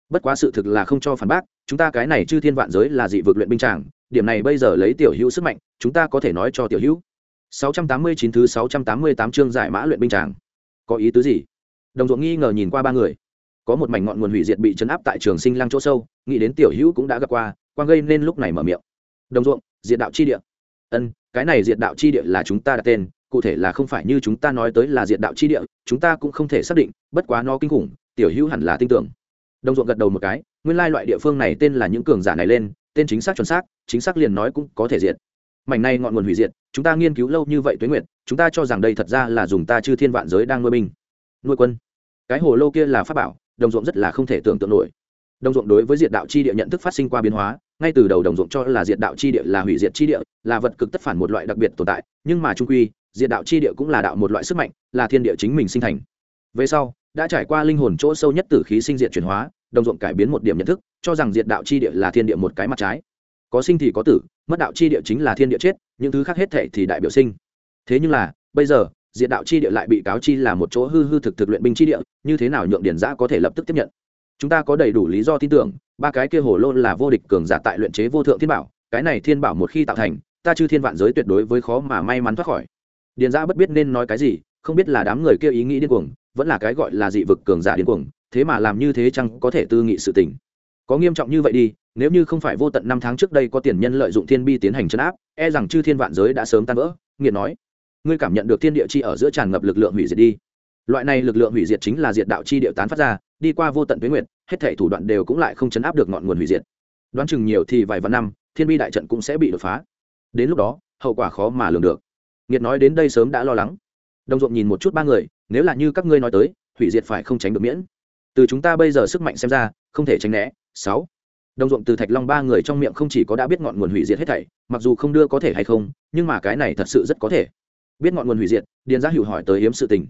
Bất quá sự thực là không cho phản bác, chúng ta cái này chư thiên vạn giới là dị vực luyện binh tràng, điểm này bây giờ lấy tiểu hữu sức mạnh, chúng ta có thể nói cho tiểu hữu. 689 thứ 688 chương giải mã luyện binh tràng. Có ý tứ gì? Đồng ruộng nghi ngờ nhìn qua ba người có một mảnh ngọn nguồn hủy diệt bị chấn áp tại trường sinh lăng chỗ sâu, nghĩ đến tiểu hữu cũng đã gặp qua, quang gây nên lúc này mở miệng. Đồng ruộng, diệt đạo chi địa. Ân, cái này diệt đạo chi địa là chúng ta đặt tên, cụ thể là không phải như chúng ta nói tới là diệt đạo chi địa, chúng ta cũng không thể xác định, bất quá nó kinh khủng, tiểu hữu hẳn là tin tưởng. Đồng ruộng gật đầu một cái, nguyên lai loại địa phương này tên là những cường giả này lên, tên chính xác chuẩn xác, chính xác liền nói cũng có thể diệt. Mảnh này ngọn nguồn hủy diệt, chúng ta nghiên cứu lâu như vậy tuế nguyệt, chúng ta cho rằng đây thật ra là dùng ta chư thiên vạn giới đang nuôi binh. Nuôi quân. Cái hồ lô kia là pháp bảo đồng ruộng rất là không thể tưởng tượng nổi. Đồng ruộng đối với diệt đạo chi địa nhận thức phát sinh qua biến hóa, ngay từ đầu đồng ruộng cho là diệt đạo chi địa là hủy diệt chi địa, là vật cực tất phản một loại đặc biệt tồn tại, nhưng mà trung quy, diệt đạo chi địa cũng là đạo một loại sức mạnh, là thiên địa chính mình sinh thành. Về sau, đã trải qua linh hồn chỗ sâu nhất từ khí sinh diệt chuyển hóa, đồng ruộng cải biến một điểm nhận thức, cho rằng diệt đạo chi địa là thiên địa một cái mặt trái. Có sinh thì có tử, mất đạo chi địa chính là thiên địa chết, những thứ khác hết thể thì đại biểu sinh. Thế nhưng là, bây giờ diện đạo chi địa lại bị cáo chi là một chỗ hư hư thực thực luyện binh chi địa, như thế nào nhượng điển giã có thể lập tức tiếp nhận? Chúng ta có đầy đủ lý do tin tưởng, ba cái kia hồ lô là vô địch cường giả tại luyện chế vô thượng thiên bảo, cái này thiên bảo một khi tạo thành, ta chư thiên vạn giới tuyệt đối với khó mà may mắn thoát khỏi. Điền giã bất biết nên nói cái gì, không biết là đám người kia ý nghĩ điên cuồng, vẫn là cái gọi là dị vực cường giả điên cuồng, thế mà làm như thế chăng có thể tư nghị sự tình? Có nghiêm trọng như vậy đi, nếu như không phải vô tận năm tháng trước đây có tiền nhân lợi dụng thiên bi tiến hành chấn áp e rằng chư thiên vạn giới đã sớm tan vỡ, nghiệt nói ngươi cảm nhận được thiên địa chi ở giữa tràn ngập lực lượng hủy diệt đi. Loại này lực lượng hủy diệt chính là diệt đạo chi địa tán phát ra, đi qua vô tận tuyến nguyệt, hết thể thủ đoạn đều cũng lại không chấn áp được ngọn nguồn hủy diệt. Đoán chừng nhiều thì vài vạn năm, thiên bi đại trận cũng sẽ bị đột phá. Đến lúc đó, hậu quả khó mà lường được. Nghiệt nói đến đây sớm đã lo lắng. Đồng ruộng nhìn một chút ba người, nếu là như các ngươi nói tới, hủy diệt phải không tránh được miễn. Từ chúng ta bây giờ sức mạnh xem ra, không thể tránh né. Sáu. Đồng ruộng từ thạch long ba người trong miệng không chỉ có đã biết ngọn nguồn hủy diệt hết thảy, mặc dù không đưa có thể hay không, nhưng mà cái này thật sự rất có thể biết ngọn nguồn hủy diệt, điền gia hữu hỏi tới hiếm sự tình.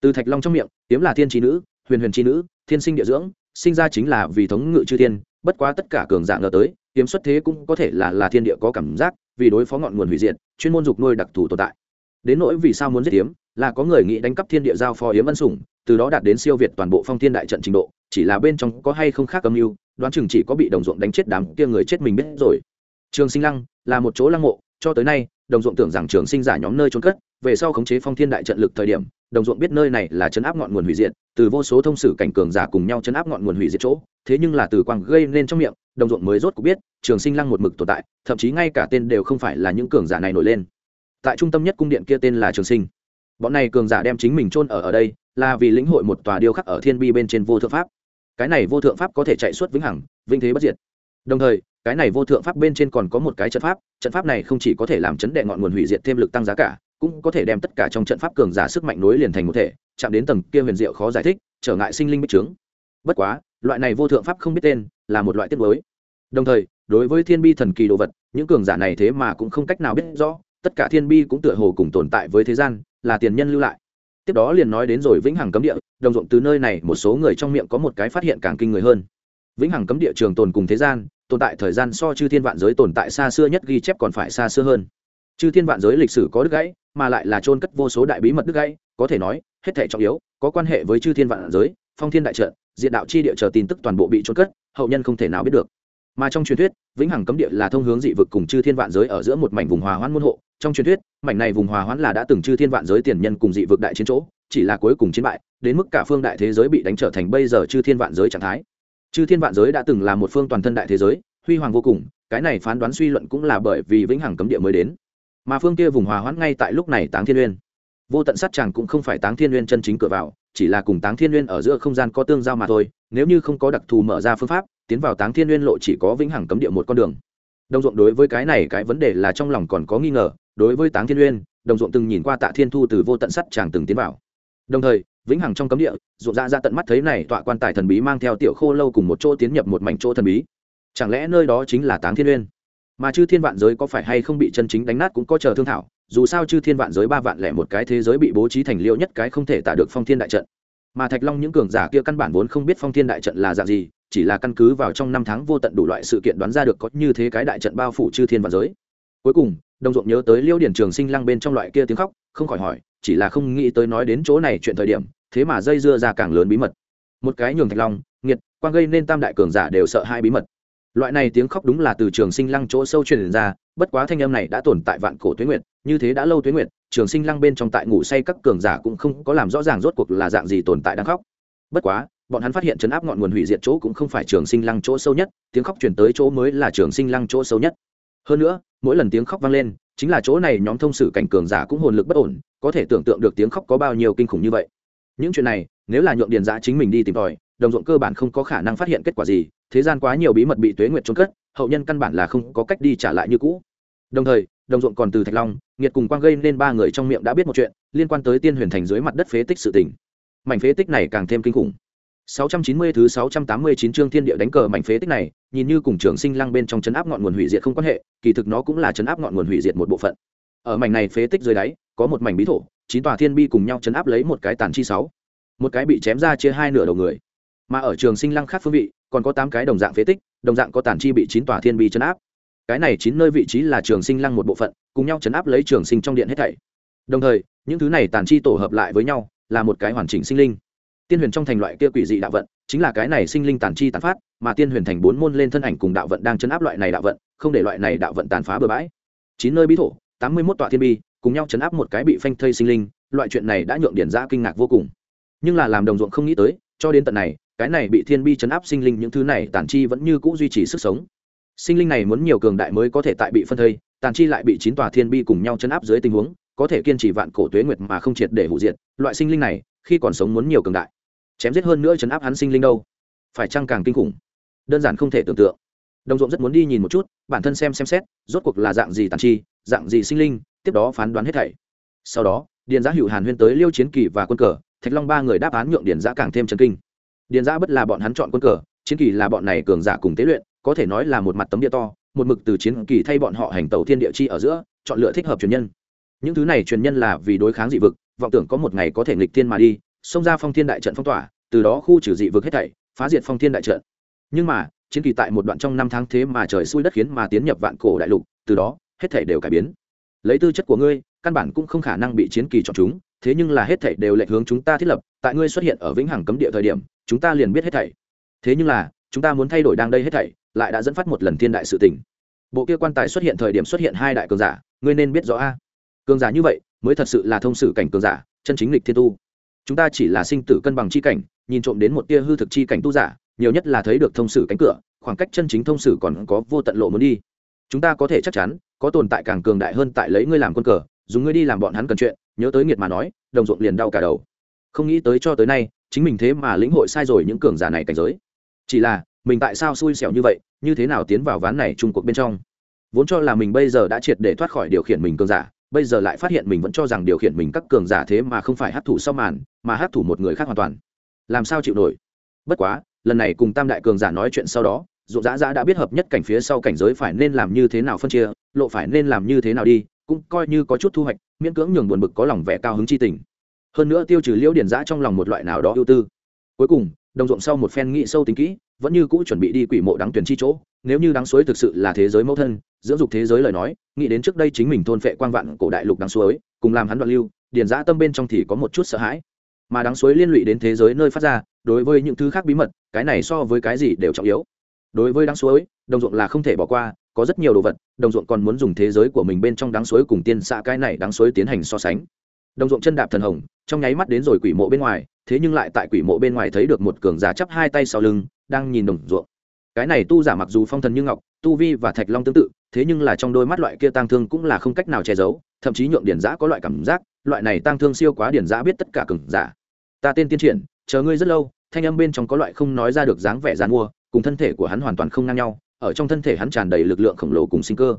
Từ thạch long trong miệng hiếm là thiên trí nữ, huyền huyền trí nữ, thiên sinh địa dưỡng, sinh ra chính là vì thống ngự chư thiên, bất quá tất cả cường dạng ngờ tới hiếm xuất thế cũng có thể là là thiên địa có cảm giác, vì đối phó ngọn nguồn hủy diệt, chuyên môn dục nuôi đặc thù tồn tại. Đến nỗi vì sao muốn giết hiếm là có người nghĩ đánh cắp thiên địa giao phó hiếm ân sủng, từ đó đạt đến siêu việt toàn bộ phong thiên đại trận trình độ, chỉ là bên trong có hay không khác âm mưu, đoán chừng chỉ có bị đồng ruộng đánh chết đám kia người chết mình biết rồi. Trường sinh lăng là một chỗ lăng mộ, cho tới nay đồng ruộng tưởng rằng trường sinh giả nhóm nơi trốn cất, về sau khống chế phong thiên đại trận lực thời điểm, đồng ruộng biết nơi này là chấn áp ngọn nguồn hủy diệt, từ vô số thông sử cảnh cường giả cùng nhau chấn áp ngọn nguồn hủy diệt chỗ, thế nhưng là từ quang gây nên trong miệng, đồng ruộng mới rốt cũng biết, trường sinh lăng một mực tồn tại, thậm chí ngay cả tên đều không phải là những cường giả này nổi lên. Tại trung tâm nhất cung điện kia tên là trường sinh. Bọn này cường giả đem chính mình chôn ở ở đây, là vì lĩnh hội một tòa điêu khắc ở thiên bi bên trên vô thượng pháp. Cái này vô thượng pháp có thể chạy suốt vĩnh hằng vinh thế bất diệt. Đồng thời cái này vô thượng pháp bên trên còn có một cái trận pháp trận pháp này không chỉ có thể làm chấn đệ ngọn nguồn hủy diệt thêm lực tăng giá cả, cũng có thể đem tất cả trong trận pháp cường giả sức mạnh nối liền thành một thể, chạm đến tầng kia huyền diệu khó giải thích, trở ngại sinh linh bích trướng. Bất quá, loại này vô thượng pháp không biết tên, là một loại tiết mới. Đồng thời, đối với thiên bi thần kỳ đồ vật, những cường giả này thế mà cũng không cách nào biết rõ, tất cả thiên bi cũng tựa hồ cùng tồn tại với thế gian, là tiền nhân lưu lại. Tiếp đó liền nói đến rồi vĩnh hằng cấm địa, đồng ruộng từ nơi này một số người trong miệng có một cái phát hiện càng kinh người hơn. Vĩnh hằng cấm địa trường tồn cùng thế gian tồn tại thời gian so chư thiên vạn giới tồn tại xa xưa nhất ghi chép còn phải xa xưa hơn. Chư thiên vạn giới lịch sử có đứt gãy, mà lại là trôn cất vô số đại bí mật đứt gãy, có thể nói, hết thể trọng yếu, có quan hệ với chư thiên vạn giới, phong thiên đại trận, diện đạo chi địa chờ tin tức toàn bộ bị trôn cất, hậu nhân không thể nào biết được. Mà trong truyền thuyết, vĩnh hằng cấm địa là thông hướng dị vực cùng chư thiên vạn giới ở giữa một mảnh vùng hòa hoãn môn hộ. Trong truyền thuyết, mảnh này vùng hòa hoãn là đã từng chư thiên vạn giới tiền nhân cùng dị vực đại chiến chỗ, chỉ là cuối cùng chiến bại, đến mức cả phương đại thế giới bị đánh trở thành bây giờ chư thiên vạn giới trạng thái chư thiên vạn giới đã từng là một phương toàn thân đại thế giới, huy hoàng vô cùng, cái này phán đoán suy luận cũng là bởi vì vĩnh hằng cấm địa mới đến. Mà phương kia vùng hòa hoãn ngay tại lúc này táng thiên uyên. Vô tận sát chàng cũng không phải táng thiên uyên chân chính cửa vào, chỉ là cùng táng thiên uyên ở giữa không gian có tương giao mà thôi, nếu như không có đặc thù mở ra phương pháp, tiến vào táng thiên uyên lộ chỉ có vĩnh hằng cấm địa một con đường. Đồng ruộng đối với cái này cái vấn đề là trong lòng còn có nghi ngờ, đối với táng thiên uyên, đồng ruộng từng nhìn qua tạ thiên thu từ vô tận sắt chàng từng tiến vào đồng thời, vĩnh hằng trong cấm địa ruộng ra ra tận mắt thấy này tọa quan tài thần bí mang theo tiểu khô lâu cùng một chỗ tiến nhập một mảnh chỗ thần bí. Chẳng lẽ nơi đó chính là táng thiên uyên? Mà chư thiên vạn giới có phải hay không bị chân chính đánh nát cũng có chờ thương thảo, dù sao chư thiên vạn giới ba vạn lẻ một cái thế giới bị bố trí thành liêu nhất cái không thể tả được phong thiên đại trận. Mà thạch long những cường giả kia căn bản vốn không biết phong thiên đại trận là dạng gì, chỉ là căn cứ vào trong năm tháng vô tận đủ loại sự kiện đoán ra được có như thế cái đại trận bao phủ chư thiên vạn giới. Cuối cùng đồng ruộng nhớ tới liêu điển trường sinh lăng bên trong loại kia tiếng khóc, không khỏi hỏi, chỉ là không nghĩ tới nói đến chỗ này chuyện thời điểm, thế mà dây dưa ra càng lớn bí mật. Một cái nhường thạch long, nghiệt quan gây nên tam đại cường giả đều sợ hai bí mật. Loại này tiếng khóc đúng là từ trường sinh lăng chỗ sâu truyền ra, bất quá thanh âm này đã tồn tại vạn cổ tuế nguyệt, như thế đã lâu tuế nguyệt, trường sinh lăng bên trong tại ngủ say các cường giả cũng không có làm rõ ràng rốt cuộc là dạng gì tồn tại đang khóc. Bất quá, bọn hắn phát hiện chấn áp ngọn nguồn hủy diệt chỗ cũng không phải trường sinh lăng chỗ sâu nhất, tiếng khóc chuyển tới chỗ mới là trường sinh lăng chỗ sâu nhất hơn nữa, mỗi lần tiếng khóc vang lên, chính là chỗ này nhóm thông sử cảnh cường giả cũng hồn lực bất ổn, có thể tưởng tượng được tiếng khóc có bao nhiêu kinh khủng như vậy. Những chuyện này, nếu là nhượng điền giã chính mình đi tìm tòi, đồng ruộng cơ bản không có khả năng phát hiện kết quả gì, thế gian quá nhiều bí mật bị tuế nguyệt trốn cất, hậu nhân căn bản là không có cách đi trả lại như cũ. Đồng thời, đồng ruộng còn từ thạch long, nghiệt cùng quang gây nên ba người trong miệng đã biết một chuyện, liên quan tới tiên huyền thành dưới mặt đất phế tích sự tình. Mảnh phế tích này càng thêm kinh khủng. 690 thứ 689 chương thiên địa đánh cờ mảnh phế tích này, nhìn như cùng trường sinh lăng bên trong chấn áp ngọn nguồn hủy diệt không quan hệ, kỳ thực nó cũng là chấn áp ngọn nguồn hủy diệt một bộ phận. Ở mảnh này phế tích dưới đáy, có một mảnh bí thổ, chín tòa thiên bi cùng nhau chấn áp lấy một cái tàn chi sáu, một cái bị chém ra chia hai nửa đầu người. Mà ở trường sinh lăng khác phương vị, còn có tám cái đồng dạng phế tích, đồng dạng có tàn chi bị chín tòa thiên bi chấn áp. cái này chín nơi vị trí là trường sinh lăng một bộ phận cùng nhau chấn áp lấy trường sinh trong điện hết thảy đồng thời những thứ này tàn chi tổ hợp lại với nhau là một cái hoàn chỉnh sinh linh tiên huyền trong thành loại kia quỷ dị đạo vận, chính là cái này sinh linh tàn chi tàn phát, mà tiên huyền thành bốn môn lên thân ảnh cùng đạo vận đang chấn áp loại này đạo vận, không để loại này đạo vận tàn phá bừa bãi. Chín nơi bí thổ, tám mươi mốt tọa thiên bi, cùng nhau chấn áp một cái bị phanh thây sinh linh, loại chuyện này đã nhượng điển ra kinh ngạc vô cùng. Nhưng là làm đồng ruộng không nghĩ tới, cho đến tận này, cái này bị thiên bi chấn áp sinh linh những thứ này tàn chi vẫn như c ũ duy trì sức sống. Sinh linh này muốn nhiều cường đại mới có thể tại bị phân thây, tàn chi lại bị chín tòa thiên bi cùng nhau chấn áp dưới tình huống, có thể kiên trì vạn cổ tuế nguyệt mà không triệt để hủ diệt, loại sinh linh này, khi còn sống muốn nhiều cường đại chém giết hơn nữa chấn áp hắn sinh linh đâu. Phải chăng càng kinh khủng? Đơn giản không thể tưởng tượng. Đồng ruộng rất muốn đi nhìn một chút, bản thân xem xem xét, rốt cuộc là dạng gì tàn chi, dạng gì sinh linh, tiếp đó phán đoán hết thảy. Sau đó, điền giã hữu hàn huyên tới liêu chiến kỳ và quân cờ, thạch long ba người đáp án nhượng điền giã càng thêm chân kinh. Điền giã bất là bọn hắn chọn quân cờ, chiến kỳ là bọn này cường giả cùng tế luyện, có thể nói là một mặt tấm địa to, một mực từ chiến kỳ thay bọn họ hành tàu thiên địa chi ở giữa, chọn lựa thích hợp truyền nhân. Những thứ này truyền nhân là vì đối kháng dị vực, vọng tưởng có một ngày có thể nghịch thiên mà đi xông ra phong thiên đại trận phong tỏa, từ đó khu trừ dị vực hết thảy, phá diệt phong thiên đại trận. Nhưng mà, chiến kỳ tại một đoạn trong năm tháng thế mà trời xui đất khiến mà tiến nhập vạn cổ đại lục, từ đó, hết thảy đều cải biến. Lấy tư chất của ngươi, căn bản cũng không khả năng bị chiến kỳ chọn chúng, thế nhưng là hết thảy đều lệch hướng chúng ta thiết lập, tại ngươi xuất hiện ở vĩnh hằng cấm địa thời điểm, chúng ta liền biết hết thảy. Thế nhưng là, chúng ta muốn thay đổi đang đây hết thảy, lại đã dẫn phát một lần thiên đại sự tình. Bộ kia quan tài xuất hiện thời điểm xuất hiện hai đại cường giả, ngươi nên biết rõ a. Cường giả như vậy, mới thật sự là thông sử cảnh cường giả, chân chính lịch thiên tu chúng ta chỉ là sinh tử cân bằng chi cảnh, nhìn trộm đến một tia hư thực chi cảnh tu giả, nhiều nhất là thấy được thông sử cánh cửa, khoảng cách chân chính thông sử còn có vô tận lộ muốn đi. Chúng ta có thể chắc chắn, có tồn tại càng cường đại hơn tại lấy ngươi làm quân cờ, dùng ngươi đi làm bọn hắn cần chuyện, nhớ tới nghiệt mà nói, đồng ruộng liền đau cả đầu. Không nghĩ tới cho tới nay, chính mình thế mà lĩnh hội sai rồi những cường giả này cảnh giới. Chỉ là, mình tại sao xui xẻo như vậy, như thế nào tiến vào ván này trung cuộc bên trong? Vốn cho là mình bây giờ đã triệt để thoát khỏi điều khiển mình cường giả bây giờ lại phát hiện mình vẫn cho rằng điều khiển mình các cường giả thế mà không phải hát thủ sau màn, mà hát thủ một người khác hoàn toàn. Làm sao chịu nổi? Bất quá, lần này cùng tam đại cường giả nói chuyện sau đó, dụ dã dã đã biết hợp nhất cảnh phía sau cảnh giới phải nên làm như thế nào phân chia, lộ phải nên làm như thế nào đi, cũng coi như có chút thu hoạch, miễn cưỡng nhường buồn bực có lòng vẻ cao hứng chi tình. Hơn nữa tiêu trừ liễu điển giã trong lòng một loại nào đó ưu tư. Cuối cùng, đồng ruộng sau một phen nghĩ sâu tính kỹ vẫn như cũ chuẩn bị đi quỷ mộ đáng tuyển chi chỗ, nếu như đáng suối thực sự là thế giới mẫu thân, dưỡng dục thế giới lời nói, nghĩ đến trước đây chính mình thôn phệ quang vạn cổ đại lục đáng suối, cùng làm hắn đoạn lưu, điền giã tâm bên trong thì có một chút sợ hãi. Mà đáng suối liên lụy đến thế giới nơi phát ra, đối với những thứ khác bí mật, cái này so với cái gì đều trọng yếu. Đối với đáng suối, đồng ruộng là không thể bỏ qua, có rất nhiều đồ vật, đồng ruộng còn muốn dùng thế giới của mình bên trong đáng suối cùng tiên xạ cái này đáng suối tiến hành so sánh. Đồng ruộng chân đạp thần hồng, trong nháy mắt đến rồi quỷ mộ bên ngoài, thế nhưng lại tại quỷ mộ bên ngoài thấy được một cường giả chắp hai tay sau lưng đang nhìn đồng ruộng. Cái này tu giả mặc dù phong thần như ngọc, tu vi và thạch long tương tự, thế nhưng là trong đôi mắt loại kia tang thương cũng là không cách nào che giấu, thậm chí nhượng điển giã có loại cảm giác, loại này tang thương siêu quá điển giã biết tất cả cường giả. Ta tên tiên triển, chờ ngươi rất lâu, thanh âm bên trong có loại không nói ra được dáng vẻ dàn mua, cùng thân thể của hắn hoàn toàn không ngang nhau, ở trong thân thể hắn tràn đầy lực lượng khổng lồ cùng sinh cơ.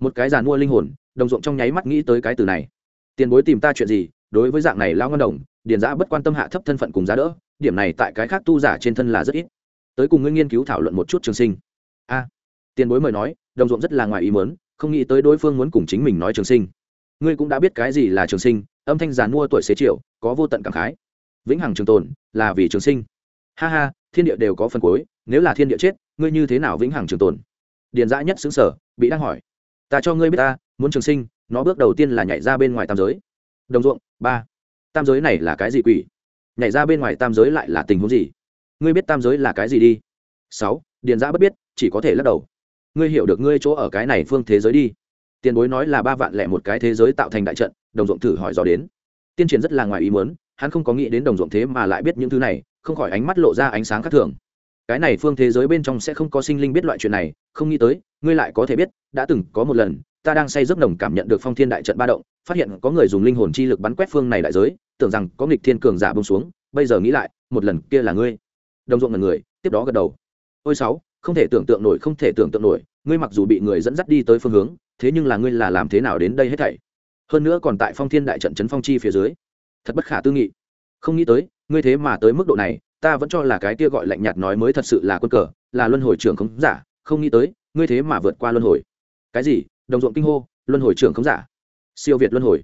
Một cái giàn mua linh hồn, đồng ruộng trong nháy mắt nghĩ tới cái từ này. Tiền bối tìm ta chuyện gì, đối với dạng này lao ngân đồng điền giã bất quan tâm hạ thấp thân phận cùng giá đỡ, điểm này tại cái khác tu giả trên thân là rất ít tới cùng ngươi nghiên cứu thảo luận một chút trường sinh. A, tiền bối mời nói, đồng ruộng rất là ngoài ý mớn không nghĩ tới đối phương muốn cùng chính mình nói trường sinh. Ngươi cũng đã biết cái gì là trường sinh, âm thanh giàn mua tuổi xế triệu có vô tận cảm khái. Vĩnh hằng trường tồn, là vì trường sinh. Ha ha, thiên địa đều có phần cuối, nếu là thiên địa chết, ngươi như thế nào vĩnh hằng trường tồn? Điền dã nhất xứng sở bị đang hỏi. Ta cho ngươi biết ta, muốn trường sinh, nó bước đầu tiên là nhảy ra bên ngoài tam giới. Đồng ruộng, ba. Tam giới này là cái gì quỷ? Nhảy ra bên ngoài tam giới lại là tình huống gì? Ngươi biết tam giới là cái gì đi? Sáu, điền giã bất biết, chỉ có thể lắc đầu. Ngươi hiểu được ngươi chỗ ở cái này phương thế giới đi. Tiền bối nói là ba vạn lẻ một cái thế giới tạo thành đại trận, đồng ruộng thử hỏi dò đến. Tiên triển rất là ngoài ý muốn, hắn không có nghĩ đến đồng ruộng thế mà lại biết những thứ này, không khỏi ánh mắt lộ ra ánh sáng khác thường. Cái này phương thế giới bên trong sẽ không có sinh linh biết loại chuyện này, không nghĩ tới, ngươi lại có thể biết, đã từng có một lần, ta đang say giấc nồng cảm nhận được phong thiên đại trận ba động, phát hiện có người dùng linh hồn chi lực bắn quét phương này đại giới, tưởng rằng có nghịch thiên cường giả bông xuống, bây giờ nghĩ lại, một lần kia là ngươi đồng ruộng là người, tiếp đó gật đầu. Ôi sáu, không thể tưởng tượng nổi, không thể tưởng tượng nổi, ngươi mặc dù bị người dẫn dắt đi tới phương hướng, thế nhưng là ngươi là làm thế nào đến đây hết thảy? Hơn nữa còn tại phong thiên đại trận trấn phong chi phía dưới. Thật bất khả tư nghị. Không nghĩ tới, ngươi thế mà tới mức độ này, ta vẫn cho là cái kia gọi lạnh nhạt nói mới thật sự là quân cờ, là luân hồi trưởng không giả, không nghĩ tới, ngươi thế mà vượt qua luân hồi. Cái gì? Đồng ruộng kinh hô, luân hồi trưởng không giả. Siêu việt luân hồi.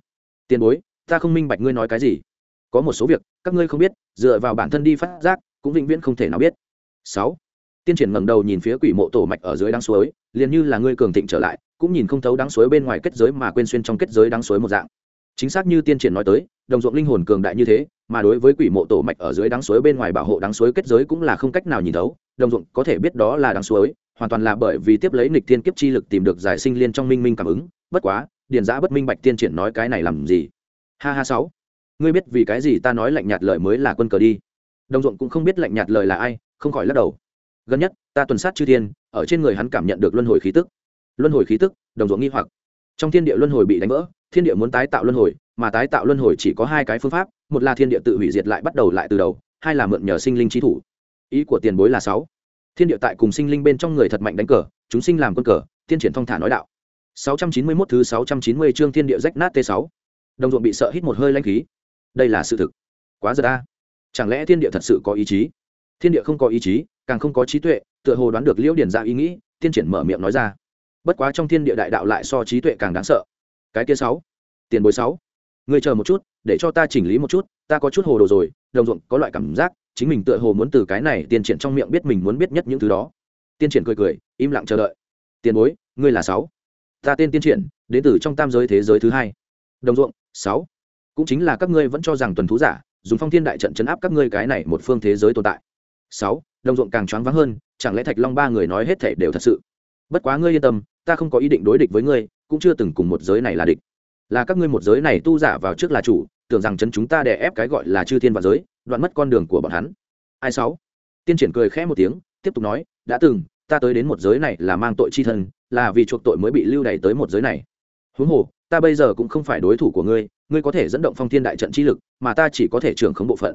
Tiền bối, ta không minh bạch ngươi nói cái gì. Có một số việc, các ngươi không biết, dựa vào bản thân đi phát giác cũng vĩnh viễn không thể nào biết. Sáu, tiên triển ngẩng đầu nhìn phía quỷ mộ tổ mạch ở dưới đắng suối, liền như là ngươi cường thịnh trở lại, cũng nhìn không thấu đắng suối bên ngoài kết giới mà quên xuyên trong kết giới đắng suối một dạng. Chính xác như tiên triển nói tới, đồng ruộng linh hồn cường đại như thế, mà đối với quỷ mộ tổ mạch ở dưới đắng suối bên ngoài bảo hộ đắng suối kết giới cũng là không cách nào nhìn thấu, đồng ruộng có thể biết đó là đắng suối, hoàn toàn là bởi vì tiếp lấy nịch thiên kiếp chi lực tìm được giải sinh liên trong minh minh cảm ứng, bất quá, điền giã bất minh bạch tiên triển nói cái này làm gì? Ha ha, sáu. Ngươi biết vì cái gì ta nói lạnh nhạt lời mới là quân cờ đi? Đồng ruộng cũng không biết lạnh nhạt lời là ai, không khỏi lắc đầu gần nhất, ta tuần sát chư thiên, ở trên người hắn cảm nhận được luân hồi khí tức luân hồi khí tức, đồng ruộng nghi hoặc trong thiên địa luân hồi bị đánh vỡ, thiên địa muốn tái tạo luân hồi, mà tái tạo luân hồi chỉ có hai cái phương pháp, một là thiên địa tự hủy diệt lại bắt đầu lại từ đầu, hai là mượn nhờ sinh linh trí thủ ý của tiền bối là sáu thiên địa tại cùng sinh linh bên trong người thật mạnh đánh cờ, chúng sinh làm quân cờ, tiên triển thong thả nói đạo 691 thứ 690 chương thiên địa rách nát T6. Đồng ruộng bị sợ hít một hơi lãnh khí. Đây là sự thực. Quá giật a. Chẳng lẽ thiên địa thật sự có ý chí? Thiên địa không có ý chí, càng không có trí tuệ, tựa hồ đoán được Liễu Điển ra dạ ý nghĩ, tiên triển mở miệng nói ra. Bất quá trong thiên địa đại đạo lại so trí tuệ càng đáng sợ. Cái kia sáu Tiền bối sáu Ngươi chờ một chút, để cho ta chỉnh lý một chút, ta có chút hồ đồ rồi, đồng ruộng có loại cảm giác, chính mình tựa hồ muốn từ cái này tiên triển trong miệng biết mình muốn biết nhất những thứ đó. Tiên triển cười cười, im lặng chờ đợi. Tiền bối, ngươi là sáu ta tên tiên triển đến từ trong tam giới thế giới thứ hai đồng ruộng sáu cũng chính là các ngươi vẫn cho rằng tuần thú giả dùng phong thiên đại trận chấn áp các ngươi cái này một phương thế giới tồn tại. Sáu, đồng ruộng càng choáng váng hơn, chẳng lẽ thạch long ba người nói hết thể đều thật sự? Bất quá ngươi yên tâm, ta không có ý định đối địch với ngươi, cũng chưa từng cùng một giới này là địch. Là các ngươi một giới này tu giả vào trước là chủ, tưởng rằng chấn chúng ta đè ép cái gọi là chư thiên và giới, đoạn mất con đường của bọn hắn. Ai sáu? Tiên triển cười khẽ một tiếng, tiếp tục nói, đã từng, ta tới đến một giới này là mang tội chi thân, là vì chuộc tội mới bị lưu đày tới một giới này. Huống hồ, ta bây giờ cũng không phải đối thủ của ngươi ngươi có thể dẫn động phong thiên đại trận chi lực, mà ta chỉ có thể trưởng khống bộ phận.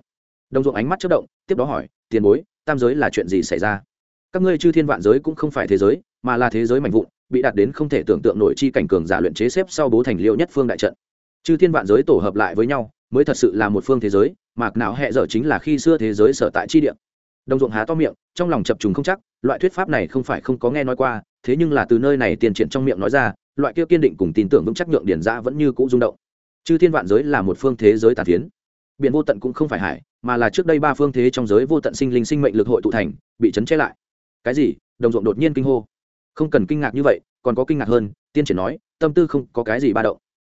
Đồng ruộng ánh mắt chất động, tiếp đó hỏi, tiền bối, tam giới là chuyện gì xảy ra? Các ngươi chư thiên vạn giới cũng không phải thế giới, mà là thế giới mạnh vụn, bị đạt đến không thể tưởng tượng nổi chi cảnh cường giả luyện chế xếp sau bố thành liệu nhất phương đại trận. Chư thiên vạn giới tổ hợp lại với nhau, mới thật sự là một phương thế giới mạc não hẹ dở chính là khi xưa thế giới sở tại chi địa. Đồng ruộng há to miệng, trong lòng chập trùng không chắc, loại thuyết pháp này không phải không có nghe nói qua, thế nhưng là từ nơi này tiền triển trong miệng nói ra, loại kia kiên định cùng tin tưởng vững chắc nhượng điển ra vẫn như cũ rung động chư thiên vạn giới là một phương thế giới tàn phiến biển vô tận cũng không phải hải, mà là trước đây ba phương thế trong giới vô tận sinh linh sinh mệnh lực hội tụ thành, bị chấn chế lại. Cái gì? Đồng ruộng đột nhiên kinh hô. Không cần kinh ngạc như vậy, còn có kinh ngạc hơn, tiên triển nói, tâm tư không có cái gì ba động.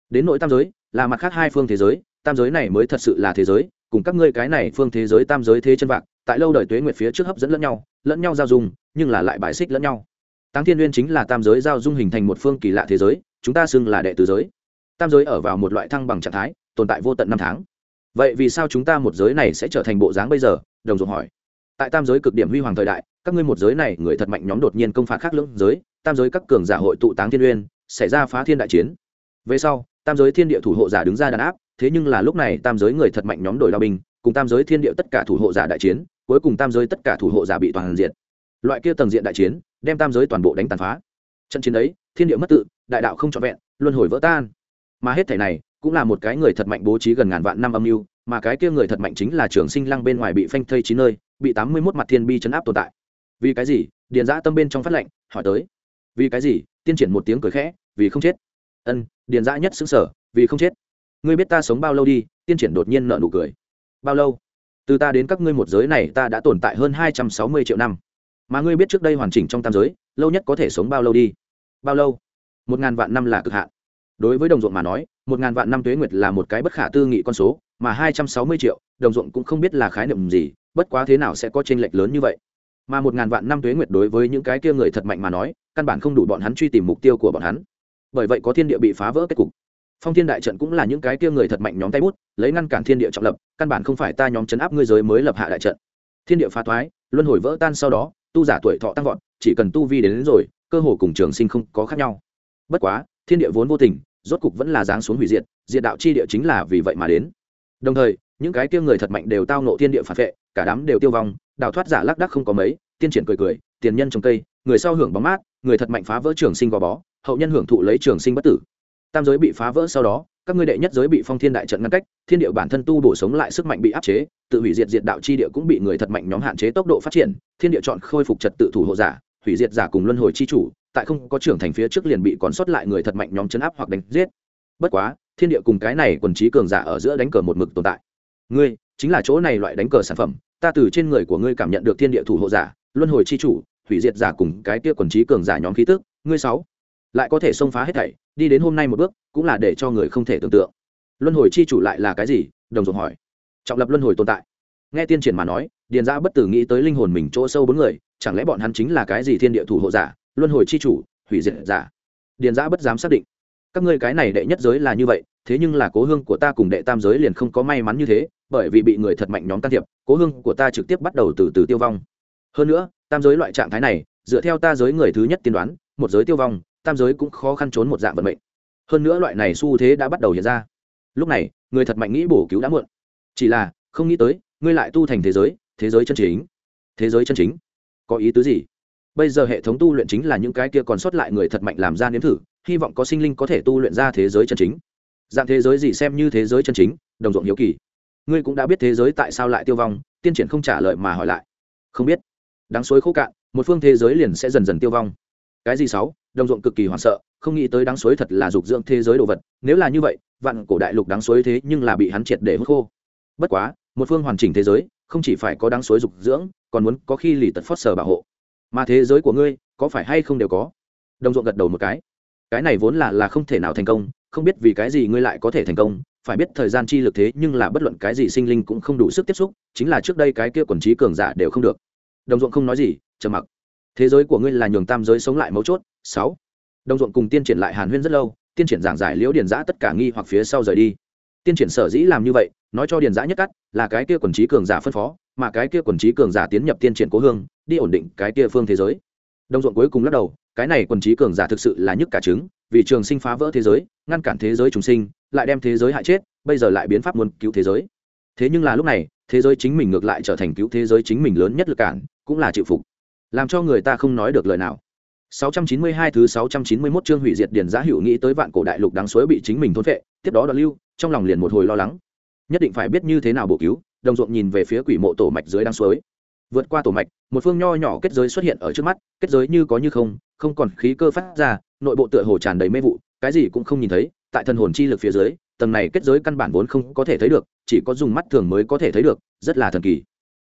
Đến nội tam giới, là mặt khác hai phương thế giới, tam giới này mới thật sự là thế giới, cùng các ngươi cái này phương thế giới tam giới thế chân vạc, tại lâu đời tuế nguyệt phía trước hấp dẫn lẫn nhau lẫn nhau giao dung, nhưng là lại bài xích lẫn nhau. Táng thiên uyên chính là tam giới giao dung hình thành một phương kỳ lạ thế giới, chúng ta xưng là đệ tử giới tam giới ở vào một loại thăng bằng trạng thái, tồn tại vô tận năm tháng. Vậy vì sao chúng ta một giới này sẽ trở thành bộ dáng bây giờ? Đồng ruộng hỏi. Tại tam giới cực điểm huy hoàng thời đại, các ngươi một giới này, người thật mạnh nhóm đột nhiên công phạt khác lưỡng giới, tam giới các cường giả hội tụ táng thiên uyên, xảy ra phá thiên đại chiến. Về sau, tam giới thiên địa thủ hộ giả đứng ra đàn áp, thế nhưng là lúc này tam giới người thật mạnh nhóm đổi đao binh, cùng tam giới thiên địa tất cả thủ hộ giả đại chiến, cuối cùng tam giới tất cả thủ hộ giả bị toàn diện. Loại kia tầng diện đại chiến, đem tam giới toàn bộ đánh tàn phá. Trận chiến ấy, thiên địa mất tự, đại đạo không trọn vẹn, luân hồi vỡ tan mà hết thể này, cũng là một cái người thật mạnh bố trí gần ngàn vạn năm âm mưu, mà cái kia người thật mạnh chính là trường sinh lăng bên ngoài bị phanh thây chín nơi, bị tám mươi mốt mặt thiên bi chấn áp tồn tại. Vì cái gì? Điền giã tâm bên trong phát lệnh, hỏi tới. Vì cái gì? Tiên triển một tiếng cười khẽ, vì không chết. Ân, điền giã nhất xứng sở vì không chết. Ngươi biết ta sống bao lâu đi? Tiên triển đột nhiên nợ nụ cười. Bao lâu? Từ ta đến các ngươi một giới này, ta đã tồn tại hơn hai trăm sáu mươi triệu năm. Mà ngươi biết trước đây hoàn chỉnh trong tam giới, lâu nhất có thể sống bao lâu đi? Bao lâu? Một ngàn vạn năm là cực hạn đối với đồng ruộng mà nói một ngàn vạn năm tuế nguyệt là một cái bất khả tư nghị con số mà hai trăm sáu mươi triệu đồng ruộng cũng không biết là khái niệm gì bất quá thế nào sẽ có tranh lệch lớn như vậy. Mà một ngàn vạn năm tuế nguyệt đối với những cái kia người thật mạnh mà nói căn bản không đủ bọn hắn truy tìm mục tiêu của bọn hắn. Bởi vậy có thiên địa bị phá vỡ kết cục. Phong thiên đại trận cũng là những cái kia người thật mạnh nhóm tay bút lấy ngăn cản thiên địa trọng lập căn bản không phải ta nhóm chấn áp ngươi giới mới lập hạ đại trận. Thiên địa phá thoái luân hồi vỡ tan sau đó tu giả tuổi thọ tăng vọt chỉ cần tu vi đến, đến rồi cơ hồ cùng trường sinh không có khác nhau. Bất quá thiên địa vốn vô tình rốt cục vẫn là giáng xuống hủy diệt diệt đạo chi địa chính là vì vậy mà đến. Đồng thời, những cái kia người thật mạnh đều tao nộ thiên địa phản vệ, cả đám đều tiêu vong, đào thoát giả lác đắc không có mấy, tiên triển cười cười, tiền nhân trồng cây, người sau hưởng bóng mát, người thật mạnh phá vỡ trường sinh gò bó, hậu nhân hưởng thụ lấy trường sinh bất tử. Tam giới bị phá vỡ sau đó, các ngươi đệ nhất giới bị phong thiên đại trận ngăn cách, thiên địa bản thân tu bổ sống lại sức mạnh bị áp chế, tự hủy diệt diệt đạo chi địa cũng bị người thật mạnh nhóm hạn chế tốc độ phát triển, thiên địa chọn khôi phục trật tự thủ hộ giả, hủy diệt giả cùng luân hồi chi chủ tại không có trưởng thành phía trước liền bị còn sót lại người thật mạnh nhóm chấn áp hoặc đánh giết. Bất quá, thiên địa cùng cái này quần trí cường giả ở giữa đánh cờ một mực tồn tại. Ngươi, chính là chỗ này loại đánh cờ sản phẩm, ta từ trên người của ngươi cảm nhận được thiên địa thủ hộ giả, luân hồi chi chủ, hủy diệt giả cùng cái kia quần trí cường giả nhóm khí tức, ngươi sáu, lại có thể xông phá hết thảy, đi đến hôm nay một bước, cũng là để cho người không thể tưởng tượng. Luân hồi chi chủ lại là cái gì? Đồng ruộng hỏi. Trọng lập luân hồi tồn tại. Nghe tiên triển mà nói, điền giã bất tử nghĩ tới linh hồn mình chỗ sâu bốn người, chẳng lẽ bọn hắn chính là cái gì thiên địa thủ hộ giả luân hồi chi chủ, hủy diệt giả. Điền giã bất dám xác định. Các ngươi cái này đệ nhất giới là như vậy, thế nhưng là cố hương của ta cùng đệ tam giới liền không có may mắn như thế, bởi vì bị người thật mạnh nhóm can thiệp, cố hương của ta trực tiếp bắt đầu từ từ tiêu vong. Hơn nữa, tam giới loại trạng thái này, dựa theo ta giới người thứ nhất tiên đoán, một giới tiêu vong, tam giới cũng khó khăn trốn một dạng vận mệnh. Hơn nữa loại này xu thế đã bắt đầu hiện ra. Lúc này, người thật mạnh nghĩ bổ cứu đã muộn. Chỉ là, không nghĩ tới, ngươi lại tu thành thế giới thế giới chân chính. Thế giới chân chính. Có ý tứ gì? Bây giờ hệ thống tu luyện chính là những cái kia còn sót lại người thật mạnh làm ra nếm thử, hy vọng có sinh linh có thể tu luyện ra thế giới chân chính. Dạng thế giới gì xem như thế giới chân chính, đồng ruộng hiếu kỳ. Ngươi cũng đã biết thế giới tại sao lại tiêu vong, tiên triển không trả lời mà hỏi lại. Không biết. Đáng suối khô cạn, một phương thế giới liền sẽ dần dần tiêu vong. Cái gì sáu, đồng ruộng cực kỳ hoảng sợ, không nghĩ tới đáng suối thật là dục dưỡng thế giới đồ vật, nếu là như vậy, vạn cổ đại lục đáng suối thế nhưng là bị hắn triệt để hút khô. Bất quá, một phương hoàn chỉnh thế giới, không chỉ phải có đáng suối dục dưỡng, còn muốn có khi lì tật phót sở bảo hộ mà thế giới của ngươi có phải hay không đều có? Đồng ruộng gật đầu một cái. Cái này vốn là là không thể nào thành công, không biết vì cái gì ngươi lại có thể thành công. Phải biết thời gian chi lực thế nhưng là bất luận cái gì sinh linh cũng không đủ sức tiếp xúc, chính là trước đây cái kia quần trí cường giả đều không được. Đồng ruộng không nói gì, trầm mặc. Thế giới của ngươi là nhường tam giới sống lại mấu chốt. Sáu. Đồng ruộng cùng tiên triển lại hàn huyên rất lâu, tiên triển giảng giải liễu điền giã tất cả nghi hoặc phía sau rời đi. Tiên triển sở dĩ làm như vậy, nói cho điền giã nhất cắt, là cái kia quần trí cường giả phân phó, mà cái kia quần trí cường giả tiến nhập tiên triển cố hương đi ổn định cái kia phương thế giới đồng ruộng cuối cùng lắc đầu cái này quần trí cường giả thực sự là nhức cả trứng vì trường sinh phá vỡ thế giới ngăn cản thế giới chúng sinh lại đem thế giới hại chết bây giờ lại biến pháp muốn cứu thế giới thế nhưng là lúc này thế giới chính mình ngược lại trở thành cứu thế giới chính mình lớn nhất lực cản cũng là chịu phục làm cho người ta không nói được lời nào 692 thứ 691 chương hủy diệt điển giá hữu nghĩ tới vạn cổ đại lục đáng suối bị chính mình thôn phệ, tiếp đó đoạn lưu, trong lòng liền một hồi lo lắng. Nhất định phải biết như thế nào bổ cứu, đồng ruộng nhìn về phía quỷ mộ tổ mạch dưới đang suối. Vượt qua tổ mạch, một phương nho nhỏ kết giới xuất hiện ở trước mắt, kết giới như có như không, không còn khí cơ phát ra, nội bộ tựa hồ tràn đầy mê vụ, cái gì cũng không nhìn thấy, tại thần hồn chi lực phía dưới, tầng này kết giới căn bản vốn không có thể thấy được, chỉ có dùng mắt thường mới có thể thấy được, rất là thần kỳ.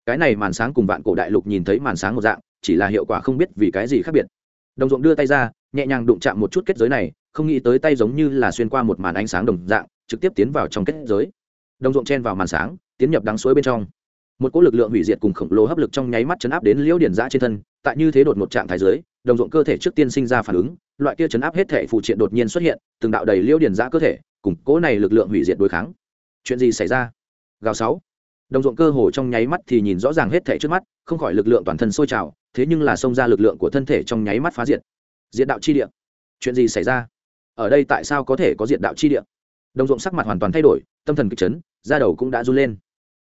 Cái này màn sáng cùng vạn cổ đại lục nhìn thấy màn sáng một dạng, chỉ là hiệu quả không biết vì cái gì khác biệt. Đồng ruộng đưa tay ra nhẹ nhàng đụng chạm một chút kết giới này không nghĩ tới tay giống như là xuyên qua một màn ánh sáng đồng dạng trực tiếp tiến vào trong kết giới. Đồng ruộng chen vào màn sáng tiến nhập đắng suối bên trong một cỗ lực lượng hủy diệt cùng khổng lồ hấp lực trong nháy mắt chấn áp đến liễu điển giã trên thân tại như thế đột một trạng thái dưới, đồng ruộng cơ thể trước tiên sinh ra phản ứng loại kia chấn áp hết thể phụ triện đột nhiên xuất hiện từng đạo đầy liễu điển giã cơ thể cùng cỗ này lực lượng hủy diệt đối kháng. Chuyện gì xảy ra? Gào sáu. Đồng ruộng cơ hồ trong nháy mắt thì nhìn rõ ràng hết thể trước mắt không khỏi lực lượng toàn thân sôi trào thế nhưng là xông ra lực lượng của thân thể trong nháy mắt phá diệt. Diệt đạo chi địa. Chuyện gì xảy ra? Ở đây tại sao có thể có diệt đạo chi địa? Đồng ruộng sắc mặt hoàn toàn thay đổi tâm thần kịch chấn da đầu cũng đã run lên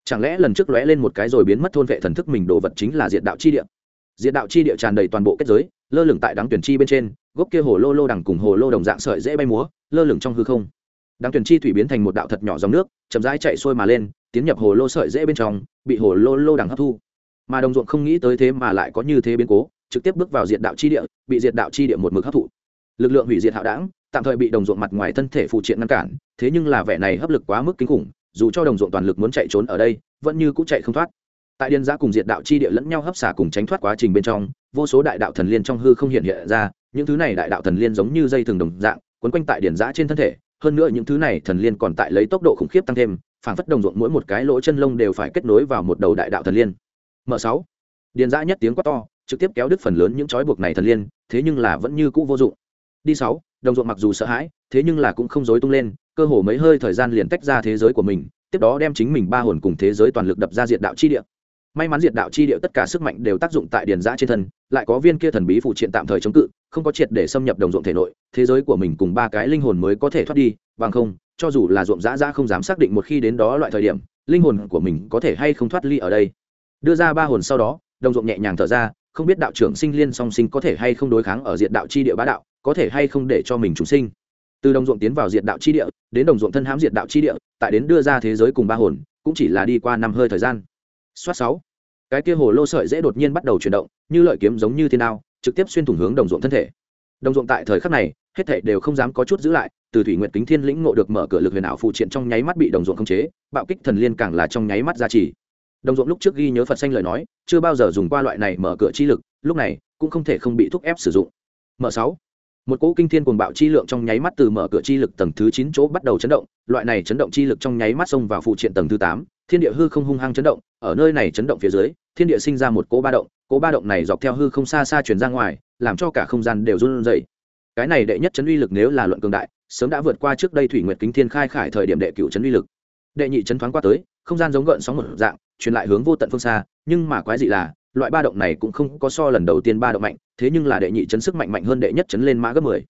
chẳng lẽ lần trước lóe lên một cái rồi biến mất thôn vệ thần thức mình đồ vật chính là diệt đạo chi địa? Diệt đạo chi địa tràn đầy toàn bộ kết giới, lơ lửng tại đám tuyển chi bên trên, gốc kia hồ lô lô đằng cùng hồ lô đồng dạng sợi dễ bay múa, lơ lửng trong hư không. Đám tuyển chi thủy biến thành một đạo thật nhỏ dòng nước, chậm rãi chạy xuôi mà lên, tiến nhập hồ lô sợi dễ bên trong, bị hồ lô lô đằng hấp thu. Mà đồng ruộng không nghĩ tới thế mà lại có như thế biến cố, trực tiếp bước vào diệt đạo chi địa, bị diệt đạo chi địa một mực hấp thụ. Lực lượng hủy diệt hạo đảng tạm thời bị đồng ruộng mặt ngoài thân thể phụ triện ngăn cản, thế nhưng là vẻ này hấp lực quá mức kinh khủng dù cho đồng ruộng toàn lực muốn chạy trốn ở đây, vẫn như cũng chạy không thoát. Tại điên giã cùng diệt đạo chi địa lẫn nhau hấp xả cùng tránh thoát quá trình bên trong, vô số đại đạo thần liên trong hư không hiện hiện ra, những thứ này đại đạo thần liên giống như dây thường đồng dạng, quấn quanh tại điển giã trên thân thể, hơn nữa những thứ này thần liên còn tại lấy tốc độ khủng khiếp tăng thêm, phảng phất đồng ruộng mỗi một cái lỗ chân lông đều phải kết nối vào một đầu đại đạo thần liên. M sáu. Điền giã nhất tiếng quát to, trực tiếp kéo đứt phần lớn những trói buộc này thần liên, thế nhưng là vẫn như cũ vô dụng. Đi sáu, đồng ruộng mặc dù sợ hãi thế nhưng là cũng không dối tung lên, cơ hồ mấy hơi thời gian liền tách ra thế giới của mình, tiếp đó đem chính mình ba hồn cùng thế giới toàn lực đập ra diệt đạo chi địa. May mắn diệt đạo chi địa tất cả sức mạnh đều tác dụng tại điền giã trên thân, lại có viên kia thần bí phụ triện tạm thời chống cự, không có triệt để xâm nhập đồng ruộng thể nội, thế giới của mình cùng ba cái linh hồn mới có thể thoát đi, bằng không, cho dù là ruộng giã giã không dám xác định một khi đến đó loại thời điểm, linh hồn của mình có thể hay không thoát ly ở đây. Đưa ra ba hồn sau đó, đồng ruộng nhẹ nhàng thở ra, không biết đạo trưởng sinh liên song sinh có thể hay không đối kháng ở diện đạo chi địa bá đạo, có thể hay không để cho mình chúng sinh từ đồng ruộng tiến vào diện đạo chi địa, đến đồng ruộng thân hãm diện đạo chi địa, tại đến đưa ra thế giới cùng ba hồn, cũng chỉ là đi qua năm hơi thời gian. Soát sáu. Cái kia hồ lô sợi dễ đột nhiên bắt đầu chuyển động, như lợi kiếm giống như thế nào trực tiếp xuyên thủng hướng đồng ruộng thân thể. Đồng ruộng tại thời khắc này, hết thảy đều không dám có chút giữ lại, từ thủy nguyện kính thiên lĩnh ngộ được mở cửa lực huyền ảo phụ triện trong nháy mắt bị đồng ruộng khống chế, bạo kích thần liên càng là trong nháy mắt ra chỉ đồng ruộng lúc trước ghi nhớ phật xanh lời nói, chưa bao giờ dùng qua loại này mở cửa chi lực, lúc này cũng không thể không bị thúc ép sử dụng. Mở sáu một cỗ kinh thiên cuồng bạo chi lượng trong nháy mắt từ mở cửa chi lực tầng thứ chín chỗ bắt đầu chấn động, loại này chấn động chi lực trong nháy mắt xông vào phụ triện tầng thứ tám, thiên địa hư không hung hăng chấn động, ở nơi này chấn động phía dưới, thiên địa sinh ra một cỗ ba động, cỗ ba động này dọc theo hư không xa xa chuyển ra ngoài, làm cho cả không gian đều run rẩy. Cái này đệ nhất chấn uy lực nếu là luận cường đại, sớm đã vượt qua trước đây thủy nguyệt kính thiên khai khải thời điểm đệ cửu chấn uy lực. Đệ nhị chấn thoáng qua tới, không gian giống gợn sóng một dạng, truyền lại hướng vô tận phương xa, nhưng mà quái dị là loại ba động này cũng không có so lần đầu tiên ba động mạnh, thế nhưng là đệ nhị chấn sức mạnh mạnh hơn đệ nhất chấn lên mã gấp mười.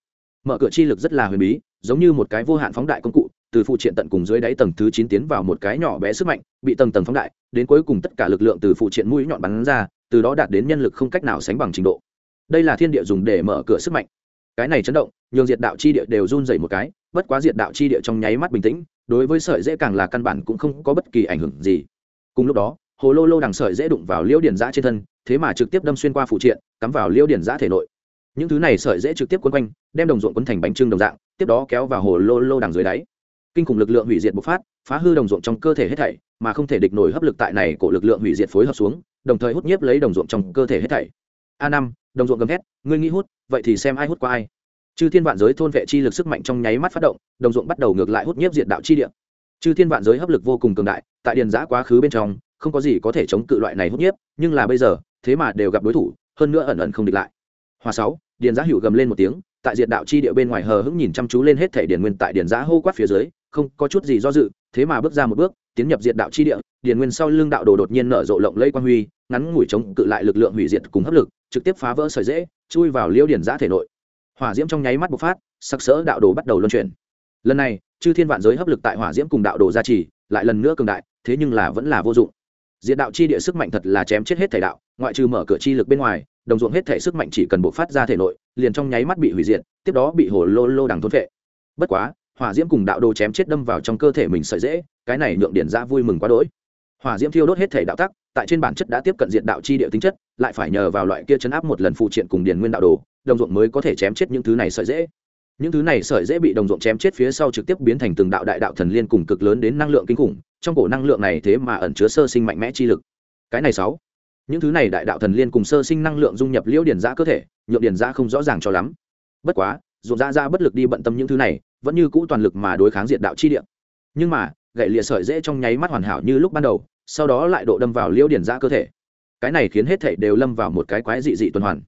Mở cửa chi lực rất là huyền bí, giống như một cái vô hạn phóng đại công cụ, từ phụ triện tận cùng dưới đáy tầng thứ chín tiến vào một cái nhỏ bé sức mạnh, bị tầng tầng phóng đại, đến cuối cùng tất cả lực lượng từ phụ triện mũi nhọn bắn ra, từ đó đạt đến nhân lực không cách nào sánh bằng trình độ. Đây là thiên địa dùng để mở cửa sức mạnh. Cái này chấn động, nhường diệt đạo chi địa đều run dày một cái, bất quá diệt đạo chi địa trong nháy mắt bình tĩnh, đối với sợi dễ càng là căn bản cũng không có bất kỳ ảnh hưởng gì. Cùng lúc đó hồ lô lô đằng sợi dễ đụng vào liễu điển giã trên thân, thế mà trực tiếp đâm xuyên qua phụ triện, cắm vào liễu điển giã thể nội. Những thứ này sợi dễ trực tiếp quấn quanh, đem đồng ruộng quấn thành bánh trưng đồng dạng, tiếp đó kéo vào hồ lô lô đằng dưới đáy. Kinh khủng lực lượng hủy diệt bộc phát, phá hư đồng ruộng trong cơ thể hết thảy, mà không thể địch nổi hấp lực tại này của lực lượng hủy diệt phối hợp xuống, đồng thời hút nhiếp lấy đồng ruộng trong cơ thể hết thảy. A năm, đồng ruộng gầm hét ngươi nghĩ hút, vậy thì xem ai hút qua ai. Chư thiên vạn giới thôn vệ chi lực sức mạnh trong nháy mắt phát động, đồng ruộng bắt đầu ngược lại hút nhiếp diệt đạo chi địa. Chư thiên vạn giới hấp lực vô cùng cường đại, tại điền giã quá khứ bên trong không có gì có thể chống cự loại này hút nhiếp, nhưng là bây giờ, thế mà đều gặp đối thủ, hơn nữa ẩn ẩn không địch lại. Hòa sáu, điền giã hữu gầm lên một tiếng, tại diệt đạo chi địa bên ngoài hờ hững nhìn chăm chú lên hết thể điền nguyên tại điền giã hô quát phía dưới, không có chút gì do dự, thế mà bước ra một bước, tiến nhập diệt đạo chi địa, điền nguyên sau lưng đạo đồ đột nhiên nở rộ lộng lây quan huy, ngắn ngủi chống cự lại lực lượng hủy diệt cùng hấp lực, trực tiếp phá vỡ sợi dễ chui vào liêu điền giã thể nội. Hỏa diễm trong nháy mắt bộc phát, sắc sỡ đạo đồ bắt đầu luân chuyển. Lần này, chư thiên vạn giới hấp lực tại hỏa diễm cùng đạo đồ gia trì, lại lần nữa cường đại, thế nhưng là vẫn là vô dụng diệt đạo chi địa sức mạnh thật là chém chết hết thể đạo, ngoại trừ mở cửa chi lực bên ngoài, đồng ruộng hết thể sức mạnh chỉ cần bộc phát ra thể nội, liền trong nháy mắt bị hủy diệt, tiếp đó bị hồ lô lô đằng thôn phệ. Bất quá, hỏa diễm cùng đạo đồ chém chết đâm vào trong cơ thể mình sợi dễ, cái này nhượng điển ra vui mừng quá đỗi. Hỏa diễm thiêu đốt hết thể đạo tắc, tại trên bản chất đã tiếp cận diện đạo chi địa tính chất, lại phải nhờ vào loại kia chấn áp một lần phụ triện cùng điền nguyên đạo đồ, đồng ruộng mới có thể chém chết những thứ này sợi dễ. Những thứ này sợi dễ bị đồng ruộng chém chết phía sau trực tiếp biến thành từng đạo đại đạo thần liên cùng cực lớn đến năng lượng kinh khủng trong cổ năng lượng này thế mà ẩn chứa sơ sinh mạnh mẽ chi lực. Cái này sáu. Những thứ này đại đạo thần liên cùng sơ sinh năng lượng dung nhập liễu điển giã cơ thể, nhượng điển giã không rõ ràng cho lắm. Bất quá ruộng ra ra bất lực đi bận tâm những thứ này, vẫn như cũ toàn lực mà đối kháng diện đạo chi địa. Nhưng mà, gậy lịa sợi dễ trong nháy mắt hoàn hảo như lúc ban đầu, sau đó lại độ đâm vào liễu điển giã cơ thể. Cái này khiến hết thảy đều lâm vào một cái quái dị dị tuần hoàn.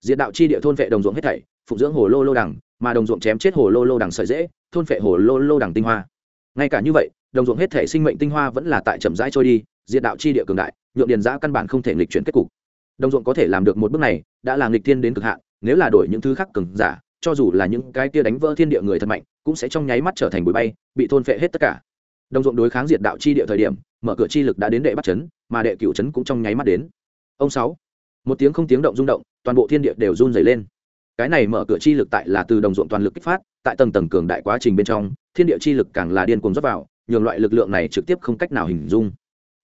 Diện đạo chi địa thôn vệ đồng ruộng hết thảy, phụng dưỡng hồ lô lô đằng, mà đồng ruộng chém chết hồ lô lô đằng sợi dễ, thôn vệ hồ lô lô đằng tinh hoa. Ngay cả như vậy đồng ruộng hết thể sinh mệnh tinh hoa vẫn là tại chậm rãi trôi đi diện đạo chi địa cường đại, nhượng điền giã căn bản không thể nghịch chuyển kết cục. Đồng ruộng có thể làm được một bước này, đã là nghịch thiên đến cực hạn, nếu là đổi những thứ khác cường giả, cho dù là những cái kia đánh vỡ thiên địa người thật mạnh, cũng sẽ trong nháy mắt trở thành bụi bay, bị thôn phệ hết tất cả. Đồng ruộng đối kháng diệt đạo chi địa thời điểm, mở cửa chi lực đã đến đệ bắt chấn, mà đệ cửu chấn cũng trong nháy mắt đến. Ông sáu, một tiếng không tiếng động rung động, toàn bộ thiên địa đều run dày lên. Cái này mở cửa chi lực tại là từ đồng ruộng toàn lực kích phát, tại tầng tầng cường đại quá trình bên trong, thiên địa chi lực càng là điên cuồng dốc vào nhường loại lực lượng này trực tiếp không cách nào hình dung.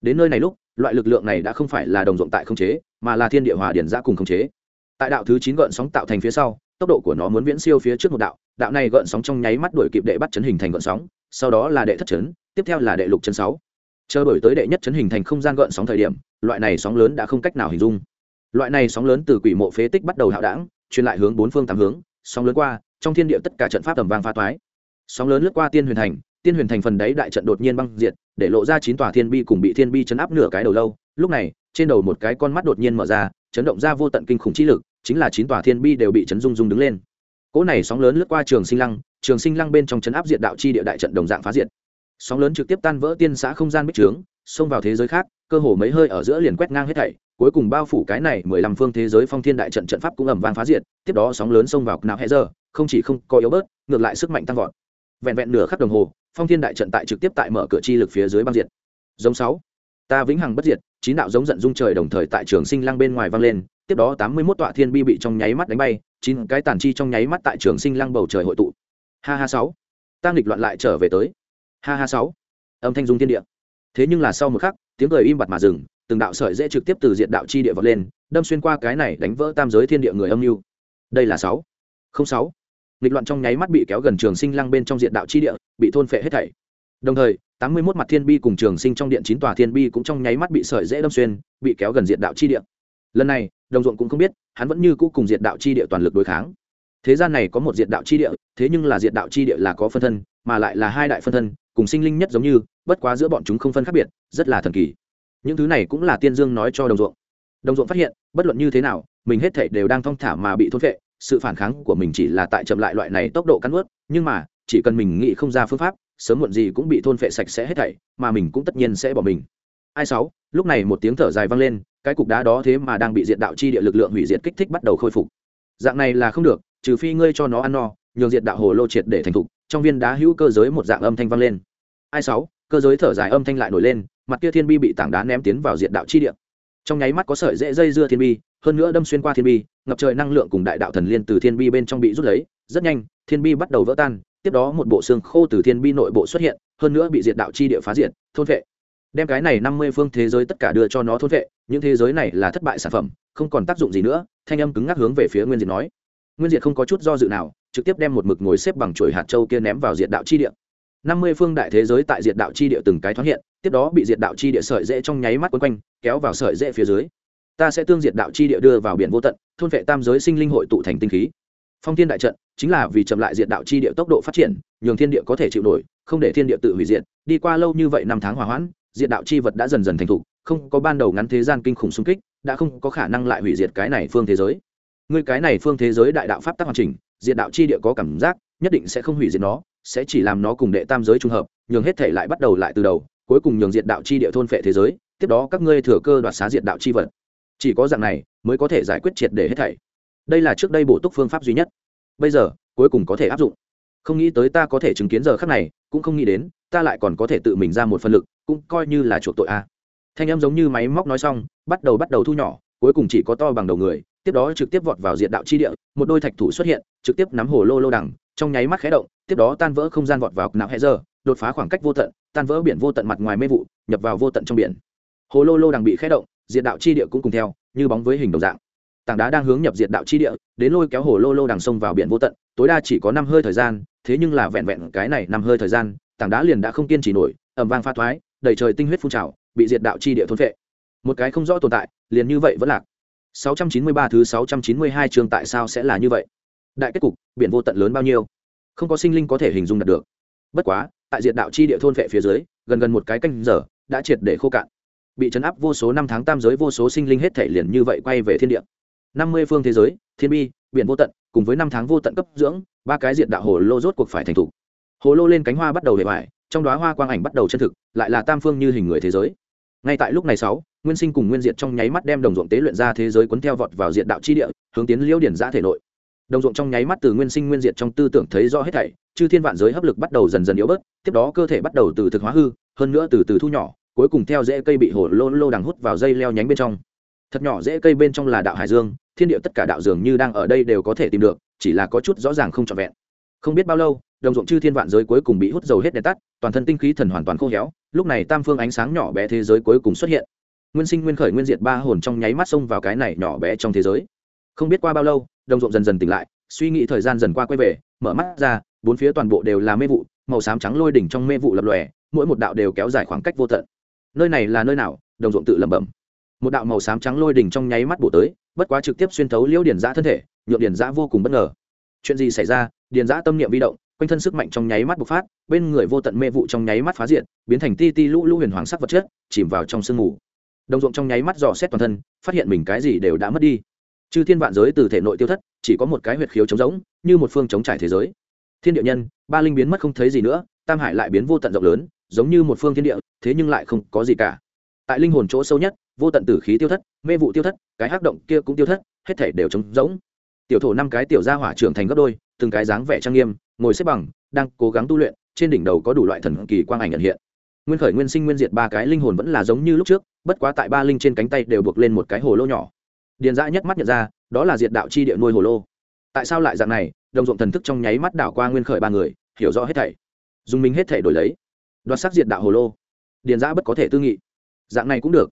Đến nơi này lúc, loại lực lượng này đã không phải là đồng ruộng tại không chế, mà là thiên địa hòa điển giã cùng không chế. Tại đạo thứ chín gợn sóng tạo thành phía sau, tốc độ của nó muốn viễn siêu phía trước một đạo. Đạo này gợn sóng trong nháy mắt đuổi kịp đệ bắt chấn hình thành gợn sóng, sau đó là đệ thất chấn, tiếp theo là đệ lục chấn sáu. Chờ đổi tới đệ nhất chấn hình thành không gian gợn sóng thời điểm, loại này sóng lớn đã không cách nào hình dung. Loại này sóng lớn từ quỷ mộ phế tích bắt đầu hạo đảng, truyền lại hướng bốn phương tám hướng, sóng lớn qua, trong thiên địa tất cả trận pháp tầm vang pha toái. Sóng lớn lướt qua tiên huyền thành tiên huyền thành phần đấy đại trận đột nhiên băng diệt, để lộ ra chín tòa thiên bi cùng bị thiên bi chấn áp nửa cái đầu lâu. Lúc này, trên đầu một cái con mắt đột nhiên mở ra, chấn động ra vô tận kinh khủng chi lực, chính là chín tòa thiên bi đều bị chấn rung rung đứng lên. Cỗ này sóng lớn lướt qua trường sinh lăng, trường sinh lăng bên trong chấn áp diệt đạo chi địa đại trận đồng dạng phá diệt. Sóng lớn trực tiếp tan vỡ tiên xã không gian bích trướng, xông vào thế giới khác, cơ hồ mấy hơi ở giữa liền quét ngang hết thảy, cuối cùng bao phủ cái này mười lăm phương thế giới phong thiên đại trận trận pháp cũng ầm vang phá diệt, tiếp đó sóng lớn xông vào nào hẹ giờ không chỉ không có yếu bớt, ngược lại sức mạnh tăng vọt vẹn vẹn nửa khắc đồng hồ, phong thiên đại trận tại trực tiếp tại mở cửa chi lực phía dưới băng diệt. Giống sáu, ta vĩnh hằng bất diệt, chín đạo giống giận dung trời đồng thời tại trường sinh lăng bên ngoài vang lên, tiếp đó tám mươi 81 tọa thiên bi bị trong nháy mắt đánh bay, chín cái tàn chi trong nháy mắt tại trường sinh lăng bầu trời hội tụ. Ha ha sáu, ta nghịch loạn lại trở về tới. Ha ha sáu, âm thanh dung thiên địa. Thế nhưng là sau một khắc, tiếng cười im bặt mà dừng, từng đạo sợi dễ trực tiếp từ diện đạo chi địa vọt lên, đâm xuyên qua cái này đánh vỡ tam giới thiên địa người âm mưu. Đây là sáu, không sáu nghịch loạn trong nháy mắt bị kéo gần trường sinh lăng bên trong diện đạo chi địa, bị thôn phệ hết thảy. Đồng thời, tám mươi 81 mặt thiên bi cùng trường sinh trong điện chín tòa thiên bi cũng trong nháy mắt bị sợi dễ đâm xuyên, bị kéo gần diện đạo chi địa. Lần này, đồng ruộng cũng không biết, hắn vẫn như cũ cùng diện đạo chi địa toàn lực đối kháng. Thế gian này có một diện đạo chi địa, thế nhưng là diện đạo chi địa là có phân thân, mà lại là hai đại phân thân, cùng sinh linh nhất giống như, bất quá giữa bọn chúng không phân khác biệt, rất là thần kỳ. Những thứ này cũng là tiên dương nói cho đồng ruộng. Đồng ruộng phát hiện, bất luận như thế nào, mình hết thể đều đang thong thả mà bị thôn vệ sự phản kháng của mình chỉ là tại chậm lại loại này tốc độ cắn ướt nhưng mà, chỉ cần mình nghĩ không ra phương pháp, sớm muộn gì cũng bị thôn phệ sạch sẽ hết thảy, mà mình cũng tất nhiên sẽ bỏ mình. Ai sáu, lúc này một tiếng thở dài vang lên, cái cục đá đó thế mà đang bị diện đạo chi địa lực lượng hủy diệt kích thích bắt đầu khôi phục. Dạng này là không được, trừ phi ngươi cho nó ăn no, nhường diệt đạo hồ lô triệt để thành thục, trong viên đá hữu cơ giới một dạng âm thanh vang lên. Ai sáu, cơ giới thở dài âm thanh lại nổi lên, mặt kia thiên bi bị tảng đá ném tiến vào diệt đạo chi địa. Trong nháy mắt có sợi dễ dây dưa thiên bi hơn nữa đâm xuyên qua thiên bi, ngập trời năng lượng cùng đại đạo thần liên từ thiên bi bên trong bị rút lấy, rất nhanh, thiên bi bắt đầu vỡ tan, tiếp đó một bộ xương khô từ thiên bi nội bộ xuất hiện, hơn nữa bị diệt đạo chi địa phá diệt, thôn vệ. Đem cái này năm mươi phương thế giới tất cả đưa cho nó thôn vệ, những thế giới này là thất bại sản phẩm, không còn tác dụng gì nữa, thanh âm cứng ngắc hướng về phía nguyên diệt nói. Nguyên diệt không có chút do dự nào, trực tiếp đem một mực ngồi xếp bằng chuỗi hạt châu kia ném vào diệt đạo chi địa. Năm mươi phương đại thế giới tại diệt đạo chi địa từng cái thoáng hiện, tiếp đó bị diệt đạo chi địa sợi dễ trong nháy mắt quấn quanh, kéo vào sợi dễ phía dưới ta sẽ tương diệt đạo chi địa đưa vào biển vô tận, thôn vệ tam giới sinh linh hội tụ thành tinh khí. Phong thiên đại trận chính là vì chậm lại diệt đạo chi địa tốc độ phát triển, nhường thiên địa có thể chịu nổi, không để thiên địa tự hủy diệt. Đi qua lâu như vậy năm tháng hòa hoãn, diệt đạo chi vật đã dần dần thành thục, không có ban đầu ngắn thế gian kinh khủng xung kích, đã không có khả năng lại hủy diệt cái này phương thế giới. Ngươi cái này phương thế giới đại đạo pháp tắc hoàn chỉnh, diệt đạo chi địa có cảm giác, nhất định sẽ không hủy diệt nó, sẽ chỉ làm nó cùng đệ tam giới trung hợp, nhường hết thể lại bắt đầu lại từ đầu, cuối cùng nhường diệt đạo chi địa thôn phệ thế giới, tiếp đó các ngươi thừa cơ đoạt xá diệt đạo chi vật chỉ có dạng này mới có thể giải quyết triệt để hết thảy. Đây là trước đây bổ túc phương pháp duy nhất. Bây giờ, cuối cùng có thể áp dụng. Không nghĩ tới ta có thể chứng kiến giờ khắc này, cũng không nghĩ đến, ta lại còn có thể tự mình ra một phân lực, cũng coi như là chuộc tội a. Thanh em giống như máy móc nói xong, bắt đầu bắt đầu thu nhỏ, cuối cùng chỉ có to bằng đầu người, tiếp đó trực tiếp vọt vào diện đạo chi địa, một đôi thạch thủ xuất hiện, trực tiếp nắm hồ lô lô đằng, trong nháy mắt khé động, tiếp đó tan vỡ không gian vọt vào não hẹ giờ, đột phá khoảng cách vô tận, tan vỡ biển vô tận mặt ngoài mê vụ, nhập vào vô tận trong biển. Hồ lô lô đằng bị khé động diện đạo chi địa cũng cùng theo, như bóng với hình đồng dạng. Tảng đá đang hướng nhập diện đạo chi địa, đến lôi kéo hồ lô lô đằng sông vào biển vô tận, tối đa chỉ có năm hơi thời gian, thế nhưng là vẹn vẹn cái này năm hơi thời gian, tảng đá liền đã không kiên trì nổi ẩm vang pha thoái, đầy trời tinh huyết phun trào, bị diệt đạo chi địa thôn vệ một cái không rõ tồn tại, liền như vậy vẫn lạc. 693 thứ 692 chương tại sao sẽ là như vậy? Đại kết cục, biển vô tận lớn bao nhiêu? Không có sinh linh có thể hình dung đạt được. Bất quá, tại diệt đạo chi địa thôn vệ phía dưới, gần gần một cái canh giờ, đã triệt để khô cạn bị chấn áp vô số năm tháng tam giới vô số sinh linh hết thể liền như vậy quay về thiên địa. Năm mươi phương thế giới, thiên bi, biển vô tận, cùng với năm tháng vô tận cấp dưỡng, ba cái diện đạo hồ lô rốt cuộc phải thành thủ. Hồ lô lên cánh hoa bắt đầu hề vải trong đó hoa quang ảnh bắt đầu chân thực, lại là tam phương như hình người thế giới. Ngay tại lúc này sáu, nguyên sinh cùng nguyên diệt trong nháy mắt đem đồng ruộng tế luyện ra thế giới cuốn theo vọt vào diện đạo chi địa, hướng tiến liễu điển giã thể nội. Đồng ruộng trong nháy mắt từ nguyên sinh nguyên diệt trong tư tưởng thấy rõ hết thảy, chư thiên vạn giới hấp lực bắt đầu dần dần yếu bớt, tiếp đó cơ thể bắt đầu từ thực hóa hư, hơn nữa từ từ thu nhỏ cuối cùng theo rễ cây bị hồ lô lô đằng hút vào dây leo nhánh bên trong. Thật nhỏ rễ cây bên trong là đạo hải dương, thiên địa tất cả đạo dường như đang ở đây đều có thể tìm được, chỉ là có chút rõ ràng không trọn vẹn. Không biết bao lâu, đồng ruộng chư thiên vạn giới cuối cùng bị hút dầu hết đèn tắt, toàn thân tinh khí thần hoàn toàn khô héo, lúc này tam phương ánh sáng nhỏ bé thế giới cuối cùng xuất hiện. Nguyên sinh nguyên khởi nguyên diệt ba hồn trong nháy mắt xông vào cái này nhỏ bé trong thế giới. Không biết qua bao lâu, đồng ruộng dần dần tỉnh lại, suy nghĩ thời gian dần qua quay về, mở mắt ra, bốn phía toàn bộ đều là mê vụ, màu xám trắng lôi đỉnh trong mê vụ lập lòe, mỗi một đạo đều kéo dài khoảng cách vô tận nơi này là nơi nào, đồng ruộng tự lẩm bẩm. Một đạo màu xám trắng lôi đỉnh trong nháy mắt bổ tới, bất quá trực tiếp xuyên thấu liễu Điền giã thân thể, nhượng Điền giã vô cùng bất ngờ. Chuyện gì xảy ra? Điền giã tâm niệm vi động, quanh thân sức mạnh trong nháy mắt bộc phát, bên người vô tận mê vụ trong nháy mắt phá diện biến thành ti ti lũ lũ huyền hoàng sắc vật chất, chìm vào trong sương mù. Đồng ruộng trong nháy mắt dò xét toàn thân, phát hiện mình cái gì đều đã mất đi. Chư thiên vạn giới từ thể nội tiêu thất, chỉ có một cái huyệt khiếu trống rỗng, như một phương chống trải thế giới. Thiên địa nhân, ba linh biến mất không thấy gì nữa, tam hải lại biến vô tận rộng lớn giống như một phương thiên địa, thế nhưng lại không có gì cả. Tại linh hồn chỗ sâu nhất, vô tận tử khí tiêu thất, mê vụ tiêu thất, cái hắc động kia cũng tiêu thất, hết thể đều trống rỗng. Tiểu thổ năm cái tiểu gia hỏa trưởng thành gấp đôi, từng cái dáng vẻ trang nghiêm, ngồi xếp bằng, đang cố gắng tu luyện, trên đỉnh đầu có đủ loại thần kỳ quang ảnh nhận hiện. Nguyên khởi nguyên sinh nguyên diệt ba cái linh hồn vẫn là giống như lúc trước, bất quá tại ba linh trên cánh tay đều buộc lên một cái hồ lô nhỏ. Điền dã nhất mắt nhận ra, đó là diệt đạo chi địa nuôi hồ lô. Tại sao lại dạng này? Đồng ruộng thần thức trong nháy mắt đảo qua nguyên khởi ba người, hiểu rõ hết thảy. Dùng mình hết thảy đổi lấy đoạt sắc diệt đạo hồ lô. Điền giã bất có thể tư nghị. Dạng này cũng được.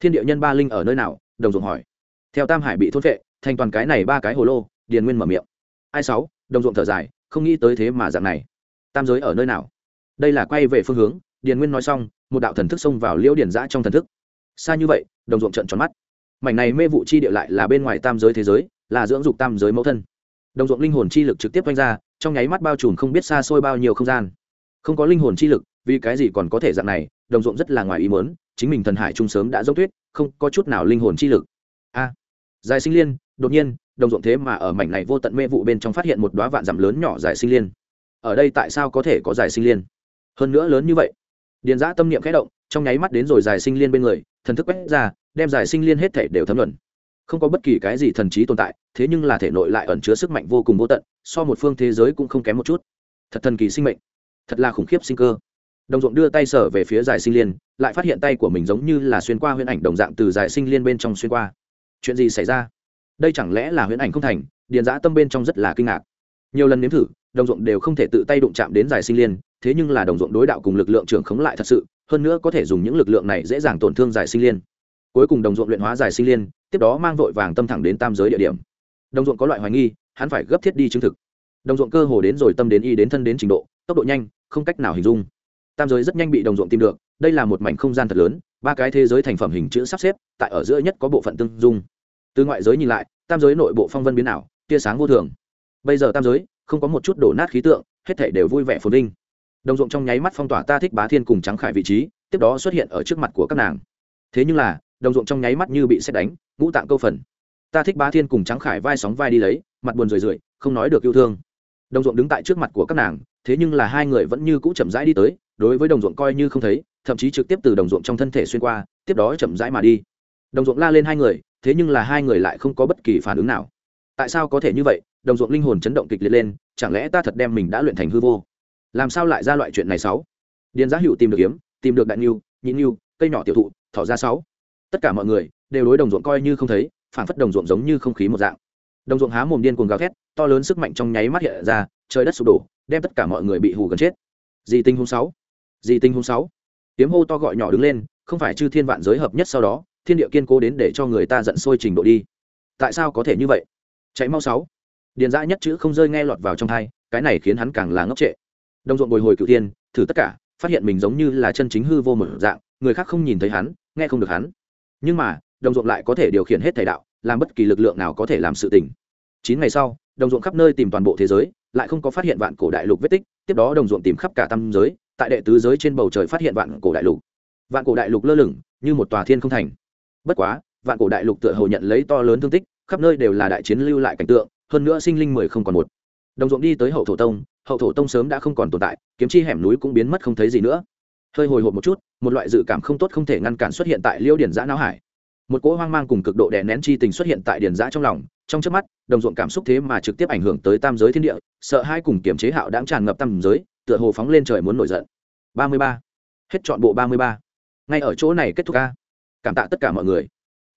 Thiên địa nhân ba linh ở nơi nào? Đồng ruộng hỏi. Theo tam hải bị thốt vệ thành toàn cái này ba cái hồ lô, điền nguyên mở miệng. Ai sáu? Đồng ruộng thở dài, không nghĩ tới thế mà dạng này. Tam giới ở nơi nào? Đây là quay về phương hướng, điền nguyên nói xong, một đạo thần thức xông vào liễu điền giã trong thần thức. Xa như vậy, đồng ruộng trận tròn mắt. Mảnh này mê vụ chi địa lại là bên ngoài tam giới thế giới, là dưỡng dục tam giới mẫu thân. Đồng ruộng linh hồn chi lực trực tiếp quanh ra, trong nháy mắt bao trùm không biết xa xôi bao nhiêu không gian. Không có linh hồn chi lực vì cái gì còn có thể dạng này đồng ruộng rất là ngoài ý mớn chính mình thần hải trung sớm đã dốc tuyết không có chút nào linh hồn chi lực. A à, dài sinh liên đột nhiên đồng ruộng thế mà ở mảnh này vô tận mê vụ bên trong phát hiện một đoá vạn dặm lớn nhỏ dài sinh liên. Ở đây tại sao có thể có dài sinh liên? Hơn nữa lớn như vậy. Điền giã tâm niệm khẽ động trong nháy mắt đến rồi dài sinh liên bên người thần thức quét ra đem dài sinh liên hết thể đều thấm luận không có bất kỳ cái gì thần trí tồn tại thế nhưng là thể nội lại ẩn chứa sức mạnh vô cùng vô tận so một phương thế giới cũng không kém một chút. Thật thần kỳ sinh mệnh. Thật là khủng khiếp sinh cơ đồng ruộng đưa tay sở về phía giải sinh liên, lại phát hiện tay của mình giống như là xuyên qua huyễn ảnh đồng dạng từ giải sinh liên bên trong xuyên qua. Chuyện gì xảy ra? Đây chẳng lẽ là huyễn ảnh không thành? Điền giã tâm bên trong rất là kinh ngạc. Nhiều lần nếm thử, đồng ruộng đều không thể tự tay đụng chạm đến giải sinh liên, thế nhưng là đồng ruộng đối đạo cùng lực lượng trưởng khống lại thật sự, hơn nữa có thể dùng những lực lượng này dễ dàng tổn thương giải sinh liên. Cuối cùng đồng ruộng luyện hóa giải sinh liên, tiếp đó mang vội vàng tâm thẳng đến tam giới địa điểm. Đồng ruộng có loại hoài nghi, hắn phải gấp thiết đi chứng thực. Đồng ruộng cơ hồ đến rồi tâm đến y đến thân đến trình độ, tốc độ nhanh, không cách nào hình dung tam giới rất nhanh bị đồng ruộng tìm được, đây là một mảnh không gian thật lớn, ba cái thế giới thành phẩm hình chữ sắp xếp, tại ở giữa nhất có bộ phận tương dung. Từ ngoại giới nhìn lại, tam giới nội bộ phong vân biến ảo, tia sáng vô thường. Bây giờ tam giới, không có một chút đổ nát khí tượng, hết thể đều vui vẻ phồn vinh. Đồng ruộng trong nháy mắt phong tỏa ta thích bá thiên cùng trắng khải vị trí, tiếp đó xuất hiện ở trước mặt của các nàng. Thế nhưng là, đồng ruộng trong nháy mắt như bị xét đánh, ngũ tạng câu phần. Ta thích bá thiên cùng trắng khải vai sóng vai đi lấy, mặt buồn rười rượi, không nói được yêu thương đồng ruộng đứng tại trước mặt của các nàng, thế nhưng là hai người vẫn như cũ chậm rãi đi tới, đối với đồng ruộng coi như không thấy, thậm chí trực tiếp từ đồng ruộng trong thân thể xuyên qua, tiếp đó chậm rãi mà đi. Đồng ruộng la lên hai người, thế nhưng là hai người lại không có bất kỳ phản ứng nào. Tại sao có thể như vậy? Đồng ruộng linh hồn chấn động kịch liệt lên, chẳng lẽ ta thật đem mình đã luyện thành hư vô? Làm sao lại ra loại chuyện này sáu? Điền giá hữu tìm được kiếm, tìm được đại niu, nhị niu, cây nhỏ tiểu thụ, thỏ ra sáu. Tất cả mọi người đều đối đồng ruộng coi như không thấy phản phất đồng ruộng giống như không khí một dạng đồng ruộng há mồm điên cuồng gào thét, to lớn sức mạnh trong nháy mắt hiện ra, trời đất sụp đổ, đem tất cả mọi người bị hù gần chết. Dì tinh hung sáu. Dì tinh hung sáu. Tiếng hô to gọi nhỏ đứng lên, không phải chư thiên vạn giới hợp nhất sau đó, thiên địa kiên cố đến để cho người ta giận sôi trình độ đi. Tại sao có thể như vậy? Cháy mau sáu. Điền dã nhất chữ không rơi nghe lọt vào trong thai cái này khiến hắn càng là ngốc trệ. Đồng ruộng bồi hồi cựu thiên, thử tất cả, phát hiện mình giống như là chân chính hư vô một dạng, người khác không nhìn thấy hắn, nghe không được hắn. Nhưng mà, đồng ruộng lại có thể điều khiển hết thầy đạo làm bất kỳ lực lượng nào có thể làm sự tình. Chín ngày sau, đồng ruộng khắp nơi tìm toàn bộ thế giới, lại không có phát hiện vạn cổ đại lục vết tích, tiếp đó đồng ruộng tìm khắp cả tam giới, tại đệ tứ giới trên bầu trời phát hiện vạn cổ đại lục. Vạn cổ đại lục lơ lửng, như một tòa thiên không thành. Bất quá, vạn cổ đại lục tựa hồ nhận lấy to lớn thương tích, khắp nơi đều là đại chiến lưu lại cảnh tượng, hơn nữa sinh linh mười không còn một. Đồng ruộng đi tới hậu thổ tông, hậu thổ tông sớm đã không còn tồn tại, kiếm chi hẻm núi cũng biến mất không thấy gì nữa. Hơi hồi hộp một chút, một loại dự cảm không tốt không thể ngăn cản xuất hiện tại liêu điển giã não hải một cỗ hoang mang cùng cực độ đè nén chi tình xuất hiện tại điển giã trong lòng, trong trước mắt, đồng ruộng cảm xúc thế mà trực tiếp ảnh hưởng tới tam giới thiên địa, sợ hai cùng kiểm chế hạo đáng tràn ngập tam giới, tựa hồ phóng lên trời muốn nổi giận. Ba mươi ba. Hết chọn bộ ba mươi ba. Ngay ở chỗ này kết thúc ca cảm tạ tất cả mọi người.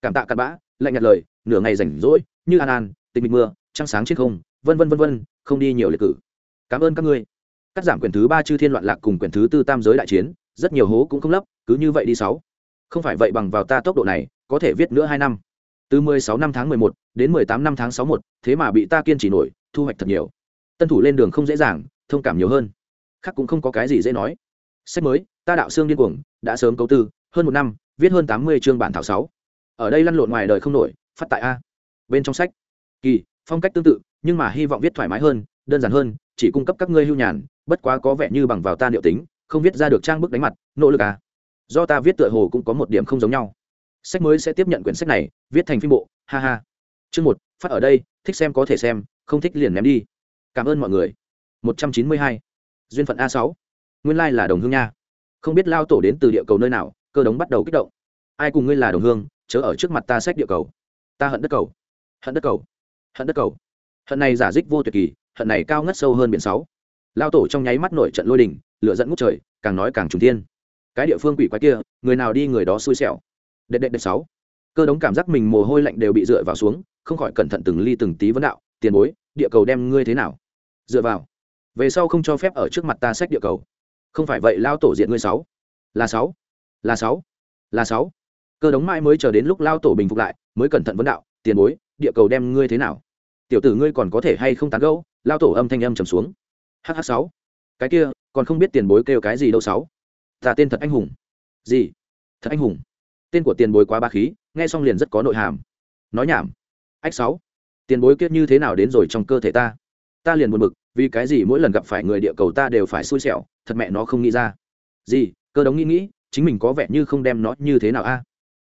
Cảm tạ cặn bã, lạnh nhạt lời, nửa ngày rảnh rỗi, như an an tình mịt mưa, trăng sáng trên không, vân vân vân vân, không đi nhiều liệt cử. Cảm ơn các ngươi. Cắt giảm quyển thứ ba chư thiên loạn lạc cùng quyển thứ tư tam giới đại chiến, rất nhiều hố cũng không lấp, cứ như vậy đi sáu không phải vậy bằng vào ta tốc độ này, có thể viết nữa hai năm. Từ mười sáu năm tháng mười một đến mười tám năm tháng sáu một, thế mà bị ta kiên trì nổi, thu hoạch thật nhiều. Tân thủ lên đường không dễ dàng, thông cảm nhiều hơn. Khác cũng không có cái gì dễ nói. Sách mới, ta đạo xương điên cuồng, đã sớm cấu tư, hơn một năm, viết hơn tám mươi chương bản thảo sáu. Ở đây lăn lộn ngoài đời không nổi, phát tại a. Bên trong sách. Kỳ, phong cách tương tự, nhưng mà hy vọng viết thoải mái hơn, đơn giản hơn, chỉ cung cấp các ngươi hưu nhàn, bất quá có vẻ như bằng vào ta liệu tính, không viết ra được trang bức đánh mặt, nỗ lực à do ta viết tựa hồ cũng có một điểm không giống nhau. Sách mới sẽ tiếp nhận quyển sách này, viết thành phim bộ, ha ha. Chương một, phát ở đây, thích xem có thể xem, không thích liền ném đi. Cảm ơn mọi người. một trăm chín mươi hai. Duyên phận a sáu. Nguyên lai là đồng hương nha. Không biết lao tổ đến từ địa cầu nơi nào, cơ đống bắt đầu kích động. Ai cùng ngươi là đồng hương, chớ ở trước mặt ta sách địa cầu. Ta hận đất cầu. Hận đất cầu. Hận đất cầu. Hận này giả dích vô tuyệt kỳ, hận này cao ngất sâu hơn biển sáu. Lao tổ trong nháy mắt nổi trận lôi đình, lửa dẫn ngút trời, càng nói càng trùng thiên cái địa phương quỷ quái kia, người nào đi người đó xui xẻo. Đệ đệ đệ sáu. Cơ đống cảm giác mình mồ hôi lạnh đều bị dựa vào xuống, không khỏi cẩn thận từng ly từng tí vấn đạo, tiền bối, địa cầu đem ngươi thế nào? Dựa vào. Về sau không cho phép ở trước mặt ta sách địa cầu. Không phải vậy, lao tổ diện ngươi sáu. Là sáu. Là sáu. Là sáu. Cơ đống mãi mới chờ đến lúc lao tổ bình phục lại, mới cẩn thận vấn đạo, tiền bối, địa cầu đem ngươi thế nào? Tiểu tử ngươi còn có thể hay không tán gẫu? Lao tổ âm thanh âm trầm xuống. Hh sáu. Cái kia, còn không biết tiền bối kêu cái gì đâu sáu ta tên thật anh hùng. Gì? Thật anh hùng? Tên của tiền bối quá ba khí, nghe xong liền rất có nội hàm. Nói nhảm. Ách sáu. Tiền bối kiết như thế nào đến rồi trong cơ thể ta? Ta liền buồn bực, vì cái gì mỗi lần gặp phải người địa cầu ta đều phải xui xẻo, thật mẹ nó không nghĩ ra. Gì? Cơ đống nghĩ nghĩ, chính mình có vẻ như không đem nó như thế nào a?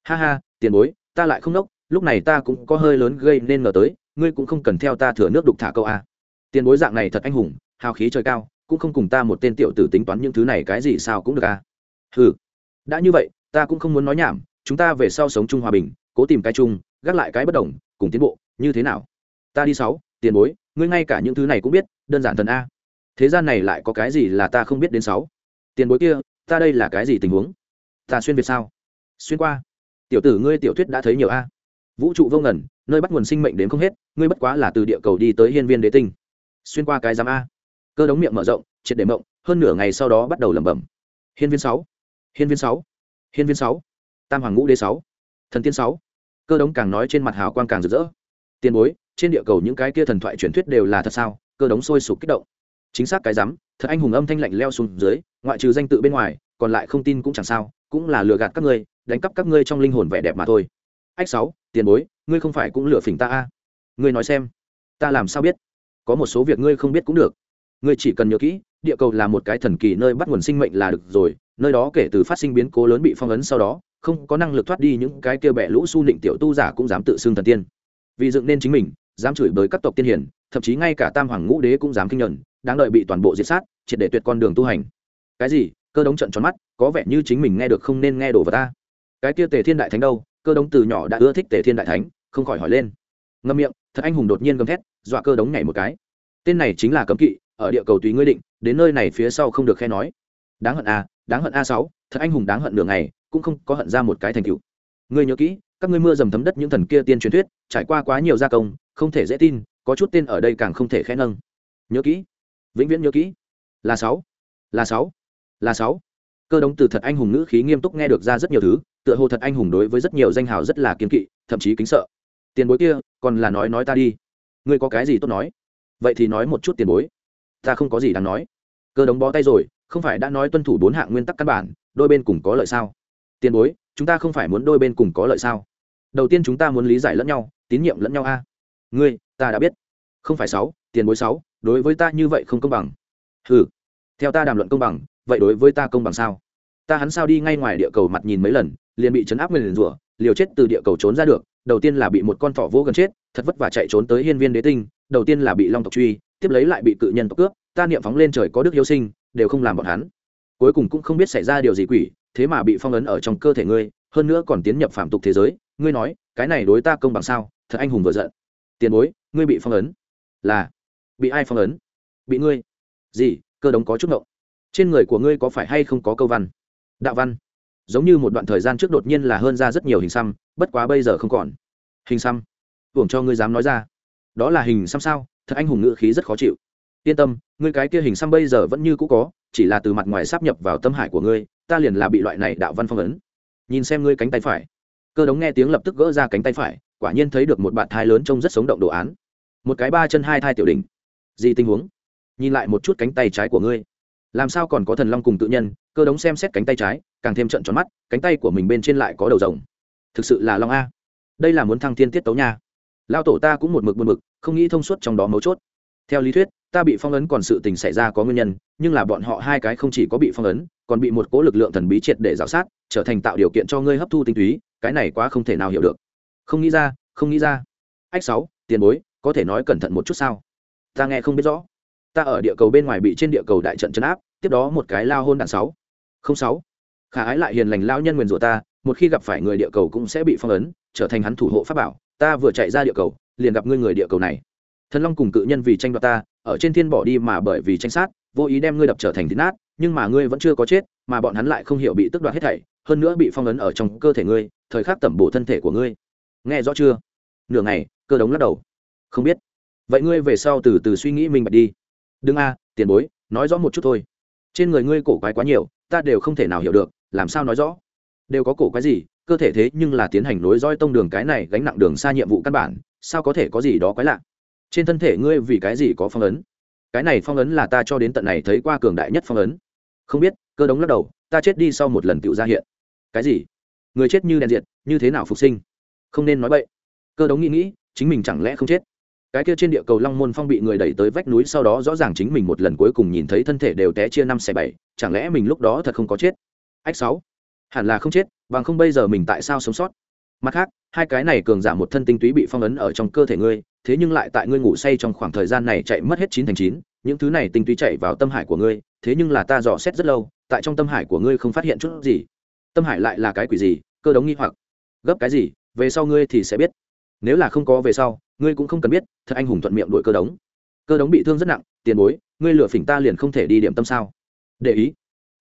Ha ha, tiền bối, ta lại không nốc, lúc này ta cũng có hơi lớn gây nên ngờ tới, ngươi cũng không cần theo ta thừa nước đục thả câu a. Tiền bối dạng này thật anh hùng, hào khí trời cao cũng không cùng ta một tên tiểu tử tính toán những thứ này cái gì sao cũng được à? a ừ đã như vậy, ta cũng không muốn nói nhảm, chúng ta về sau sống chung hòa bình, cố tìm cái chung, gác lại cái bất đồng, cùng tiến bộ, như thế nào? Ta đi sáu, tiền bối, ngươi ngay cả những thứ này cũng biết, đơn giản thần a. Thế gian này lại có cái gì là ta không biết đến sáu? Tiền bối kia, ta đây là cái gì tình huống? Ta xuyên việt sao? Xuyên qua. Tiểu tử ngươi tiểu thuyết đã thấy nhiều a. Vũ trụ vô ngần, nơi bắt nguồn sinh mệnh đến không hết, ngươi bất quá là từ địa cầu đi tới hiên viên đế tinh. Xuyên qua cái giám a cơ đống miệng mở rộng, triệt để mộng, hơn nửa ngày sau đó bắt đầu lẩm bẩm. Hiên viên sáu, hiên viên sáu, hiên viên sáu, tam hoàng ngũ đế sáu, thần tiên sáu. Cơ đống càng nói trên mặt hào quang càng rực rỡ. Tiền bối, trên địa cầu những cái kia thần thoại truyền thuyết đều là thật sao? Cơ đống sôi sục kích động. Chính xác cái rắm, thật anh hùng âm thanh lạnh leo xuống dưới, ngoại trừ danh tự bên ngoài, còn lại không tin cũng chẳng sao, cũng là lừa gạt các ngươi, đánh cắp các ngươi trong linh hồn vẻ đẹp mà thôi. Ách sáu, tiền bối, ngươi không phải cũng lừa phỉnh ta a? À? ngươi nói xem, ta làm sao biết? Có một số việc ngươi không biết cũng được ngươi chỉ cần nhớ kỹ, địa cầu là một cái thần kỳ nơi bắt nguồn sinh mệnh là được rồi, nơi đó kể từ phát sinh biến cố lớn bị phong ấn sau đó, không có năng lực thoát đi những cái kia bẹ lũ su nịnh tiểu tu giả cũng dám tự xưng thần tiên. Vì dựng nên chính mình, dám chửi bới các tộc tiên hiển thậm chí ngay cả tam hoàng ngũ đế cũng dám kinh nhuận, đáng đợi bị toàn bộ diệt sát, triệt để tuyệt con đường tu hành. Cái gì? Cơ đống trận tròn mắt, có vẻ như chính mình nghe được không nên nghe đồ vào ta. Cái kia tề thiên đại thánh đâu? Cơ đống từ nhỏ đã ưa thích tề thiên đại thánh, không khỏi hỏi lên. Ngâm miệng, thật anh hùng đột nhiên gầm thét, dọa cơ đống nhảy một cái. Tên này chính là cấm kỵ ở địa cầu tùy ngươi định, đến nơi này phía sau không được khe nói. Đáng hận a, đáng hận a sáu, thật anh hùng đáng hận nửa ngày, cũng không có hận ra một cái thành tựu. Ngươi nhớ kỹ, các ngươi mưa dầm thấm đất những thần kia tiên truyền thuyết, trải qua quá nhiều gia công, không thể dễ tin, có chút tên ở đây càng không thể khẽ nâng. Nhớ kỹ, vĩnh viễn nhớ kỹ. Là sáu là sáu là sáu. Cơ đống từ thật anh hùng ngữ khí nghiêm túc nghe được ra rất nhiều thứ, tựa hồ thật anh hùng đối với rất nhiều danh hào rất là kiên kỵ, thậm chí kính sợ. Tiền bối kia, còn là nói nói ta đi. Ngươi có cái gì tốt nói? Vậy thì nói một chút tiền bối ta không có gì đáng nói. Cơ đống bó tay rồi, không phải đã nói tuân thủ bốn hạng nguyên tắc căn bản, đôi bên cùng có lợi sao? Tiền bối, chúng ta không phải muốn đôi bên cùng có lợi sao? Đầu tiên chúng ta muốn lý giải lẫn nhau, tín nhiệm lẫn nhau a. Ngươi, ta đã biết. Không phải sáu, tiền bối sáu, đối với ta như vậy không công bằng. Ừ theo ta đàm luận công bằng, vậy đối với ta công bằng sao? Ta hắn sao đi ngay ngoài địa cầu mặt nhìn mấy lần, liền bị chấn áp nguyền rủa, liều chết từ địa cầu trốn ra được, đầu tiên là bị một con thỏ vô gần chết, thật vất vả chạy trốn tới hiên viên đế tinh, đầu tiên là bị long tộc truy tiếp lấy lại bị cự nhân tộc cướp, ta niệm phóng lên trời có đức hiếu sinh, đều không làm bọn hắn. Cuối cùng cũng không biết xảy ra điều gì quỷ, thế mà bị phong ấn ở trong cơ thể ngươi, hơn nữa còn tiến nhập phạm tục thế giới, ngươi nói, cái này đối ta công bằng sao? Thật anh hùng vừa giận. Tiền bối, ngươi bị phong ấn. Là. Bị ai phong ấn? Bị ngươi. Gì? Cơ đống có chút ngộng. Trên người của ngươi có phải hay không có câu văn? Đạo văn. Giống như một đoạn thời gian trước đột nhiên là hơn ra rất nhiều hình xăm, bất quá bây giờ không còn. Hình xăm. Tưởng cho ngươi dám nói ra. Đó là hình xăm sao? Thật anh hùng ngữ khí rất khó chịu. Yên tâm, ngươi cái kia hình xăm bây giờ vẫn như cũ có, chỉ là từ mặt ngoài sắp nhập vào tâm hải của ngươi, ta liền là bị loại này đạo văn phong ấn. Nhìn xem ngươi cánh tay phải. Cơ đống nghe tiếng lập tức gỡ ra cánh tay phải, quả nhiên thấy được một bạn thai lớn trông rất sống động đồ án. Một cái ba chân hai thai tiểu đình gì tình huống? Nhìn lại một chút cánh tay trái của ngươi. Làm sao còn có thần long cùng tự nhân, cơ đống xem xét cánh tay trái, càng thêm trận tròn mắt, cánh tay của mình bên trên lại có đầu rồng. Thực sự là long a. Đây là muốn thăng thiên tiết tấu nha. Lao tổ ta cũng một mực buồn mực không nghĩ thông suốt trong đó mấu chốt. Theo lý thuyết, ta bị phong ấn còn sự tình xảy ra có nguyên nhân, nhưng là bọn họ hai cái không chỉ có bị phong ấn, còn bị một cố lực lượng thần bí triệt để giáo sát, trở thành tạo điều kiện cho ngươi hấp thu tinh túy, cái này quá không thể nào hiểu được. Không nghĩ ra, không nghĩ ra. Ách sáu, tiền bối, có thể nói cẩn thận một chút sao? Ta nghe không biết rõ. Ta ở địa cầu bên ngoài bị trên địa cầu đại trận chấn áp, tiếp đó một cái lao hôn đạn sáu. Không sáu. Khả ái lại hiền lành lao nhân nguyền rủa ta, một khi gặp phải người địa cầu cũng sẽ bị phong ấn, trở thành hắn thủ hộ pháp bảo, ta vừa chạy ra địa cầu liền gặp ngươi người địa cầu này. Thần long cùng cự nhân vì tranh đoạt ta, ở trên thiên bỏ đi mà bởi vì tranh sát, vô ý đem ngươi đập trở thành thịt nát, nhưng mà ngươi vẫn chưa có chết, mà bọn hắn lại không hiểu bị tức đoạt hết thảy, hơn nữa bị phong ấn ở trong cơ thể ngươi, thời khắc tẩm bổ thân thể của ngươi. Nghe rõ chưa? Nửa ngày, cơ đống lắc đầu. Không biết. Vậy ngươi về sau từ từ suy nghĩ mình bạch đi. Đừng a, tiền bối, nói rõ một chút thôi. Trên người ngươi cổ quái quá nhiều, ta đều không thể nào hiểu được, làm sao nói rõ? Đều có cổ quái gì, cơ thể thế nhưng là tiến hành nối roi tông đường cái này gánh nặng đường xa nhiệm vụ căn bản sao có thể có gì đó quái lạ? Trên thân thể ngươi vì cái gì có phong ấn? Cái này phong ấn là ta cho đến tận này thấy qua cường đại nhất phong ấn. Không biết, cơ đống lắc đầu, ta chết đi sau một lần tựu ra hiện. Cái gì? Người chết như đèn diệt, như thế nào phục sinh? Không nên nói vậy cơ đống nghĩ nghĩ, chính mình chẳng lẽ không chết? Cái kia trên địa cầu long môn phong bị người đẩy tới vách núi sau đó rõ ràng chính mình một lần cuối cùng nhìn thấy thân thể đều té chia năm xẻ bảy, chẳng lẽ mình lúc đó thật không có chết? Ách sáu. Hẳn là không chết, bằng không bây giờ mình tại sao sống sót? Mặt khác, hai cái này cường giảm một thân tinh túy bị phong ấn ở trong cơ thể ngươi, thế nhưng lại tại ngươi ngủ say trong khoảng thời gian này chạy mất hết chín thành chín, những thứ này tinh túy chạy vào tâm hải của ngươi, thế nhưng là ta dò xét rất lâu, tại trong tâm hải của ngươi không phát hiện chút gì. Tâm hải lại là cái quỷ gì, cơ đống nghi hoặc. Gấp cái gì, về sau ngươi thì sẽ biết. Nếu là không có về sau, ngươi cũng không cần biết, thật anh hùng thuận miệng đuổi cơ đống. Cơ đống bị thương rất nặng, tiền bối, ngươi lừa phỉnh ta liền không thể đi điểm tâm sao? Để ý.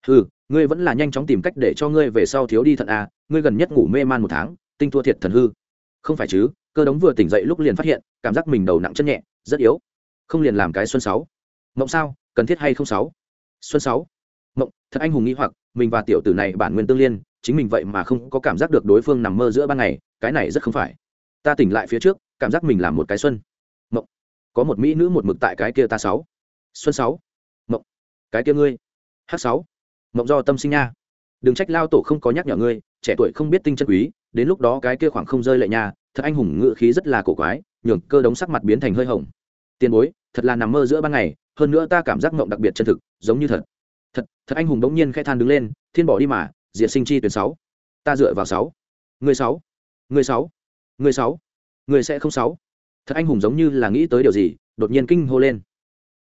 Ừ ngươi vẫn là nhanh chóng tìm cách để cho ngươi về sau thiếu đi thận à ngươi gần nhất ngủ mê man một tháng tinh thua thiệt thần hư. Không phải chứ, cơ đống vừa tỉnh dậy lúc liền phát hiện, cảm giác mình đầu nặng chân nhẹ, rất yếu. Không liền làm cái xuân sáu. Mộng sao, cần thiết hay không sáu? Xuân sáu. Mộng, thật anh hùng nghĩ hoặc, mình và tiểu tử này bản nguyên tương liên, chính mình vậy mà không có cảm giác được đối phương nằm mơ giữa ban ngày, cái này rất không phải. Ta tỉnh lại phía trước, cảm giác mình làm một cái xuân. Mộng, có một mỹ nữ một mực tại cái kia ta sáu. Xuân sáu. Mộng, cái kia ngươi. H sáu. Mộng do tâm sinh nha. Đừng trách lao tổ không có nhắc nhở ngươi, trẻ tuổi không biết tinh chân quý đến lúc đó cái kia khoảng không rơi lệ nha, thật anh hùng ngự khí rất là cổ quái, nhường cơ đống sắc mặt biến thành hơi hồng. Tiền bối, thật là nằm mơ giữa ban ngày, hơn nữa ta cảm giác mộng đặc biệt chân thực, giống như thật. Thật thật anh hùng đống nhiên khai than đứng lên, thiên bỏ đi mà, diệt sinh chi tuyển sáu. Ta dựa vào sáu. Người sáu. Người sáu. Người sáu. Người sẽ không sáu. Thật anh hùng giống như là nghĩ tới điều gì, đột nhiên kinh hô lên.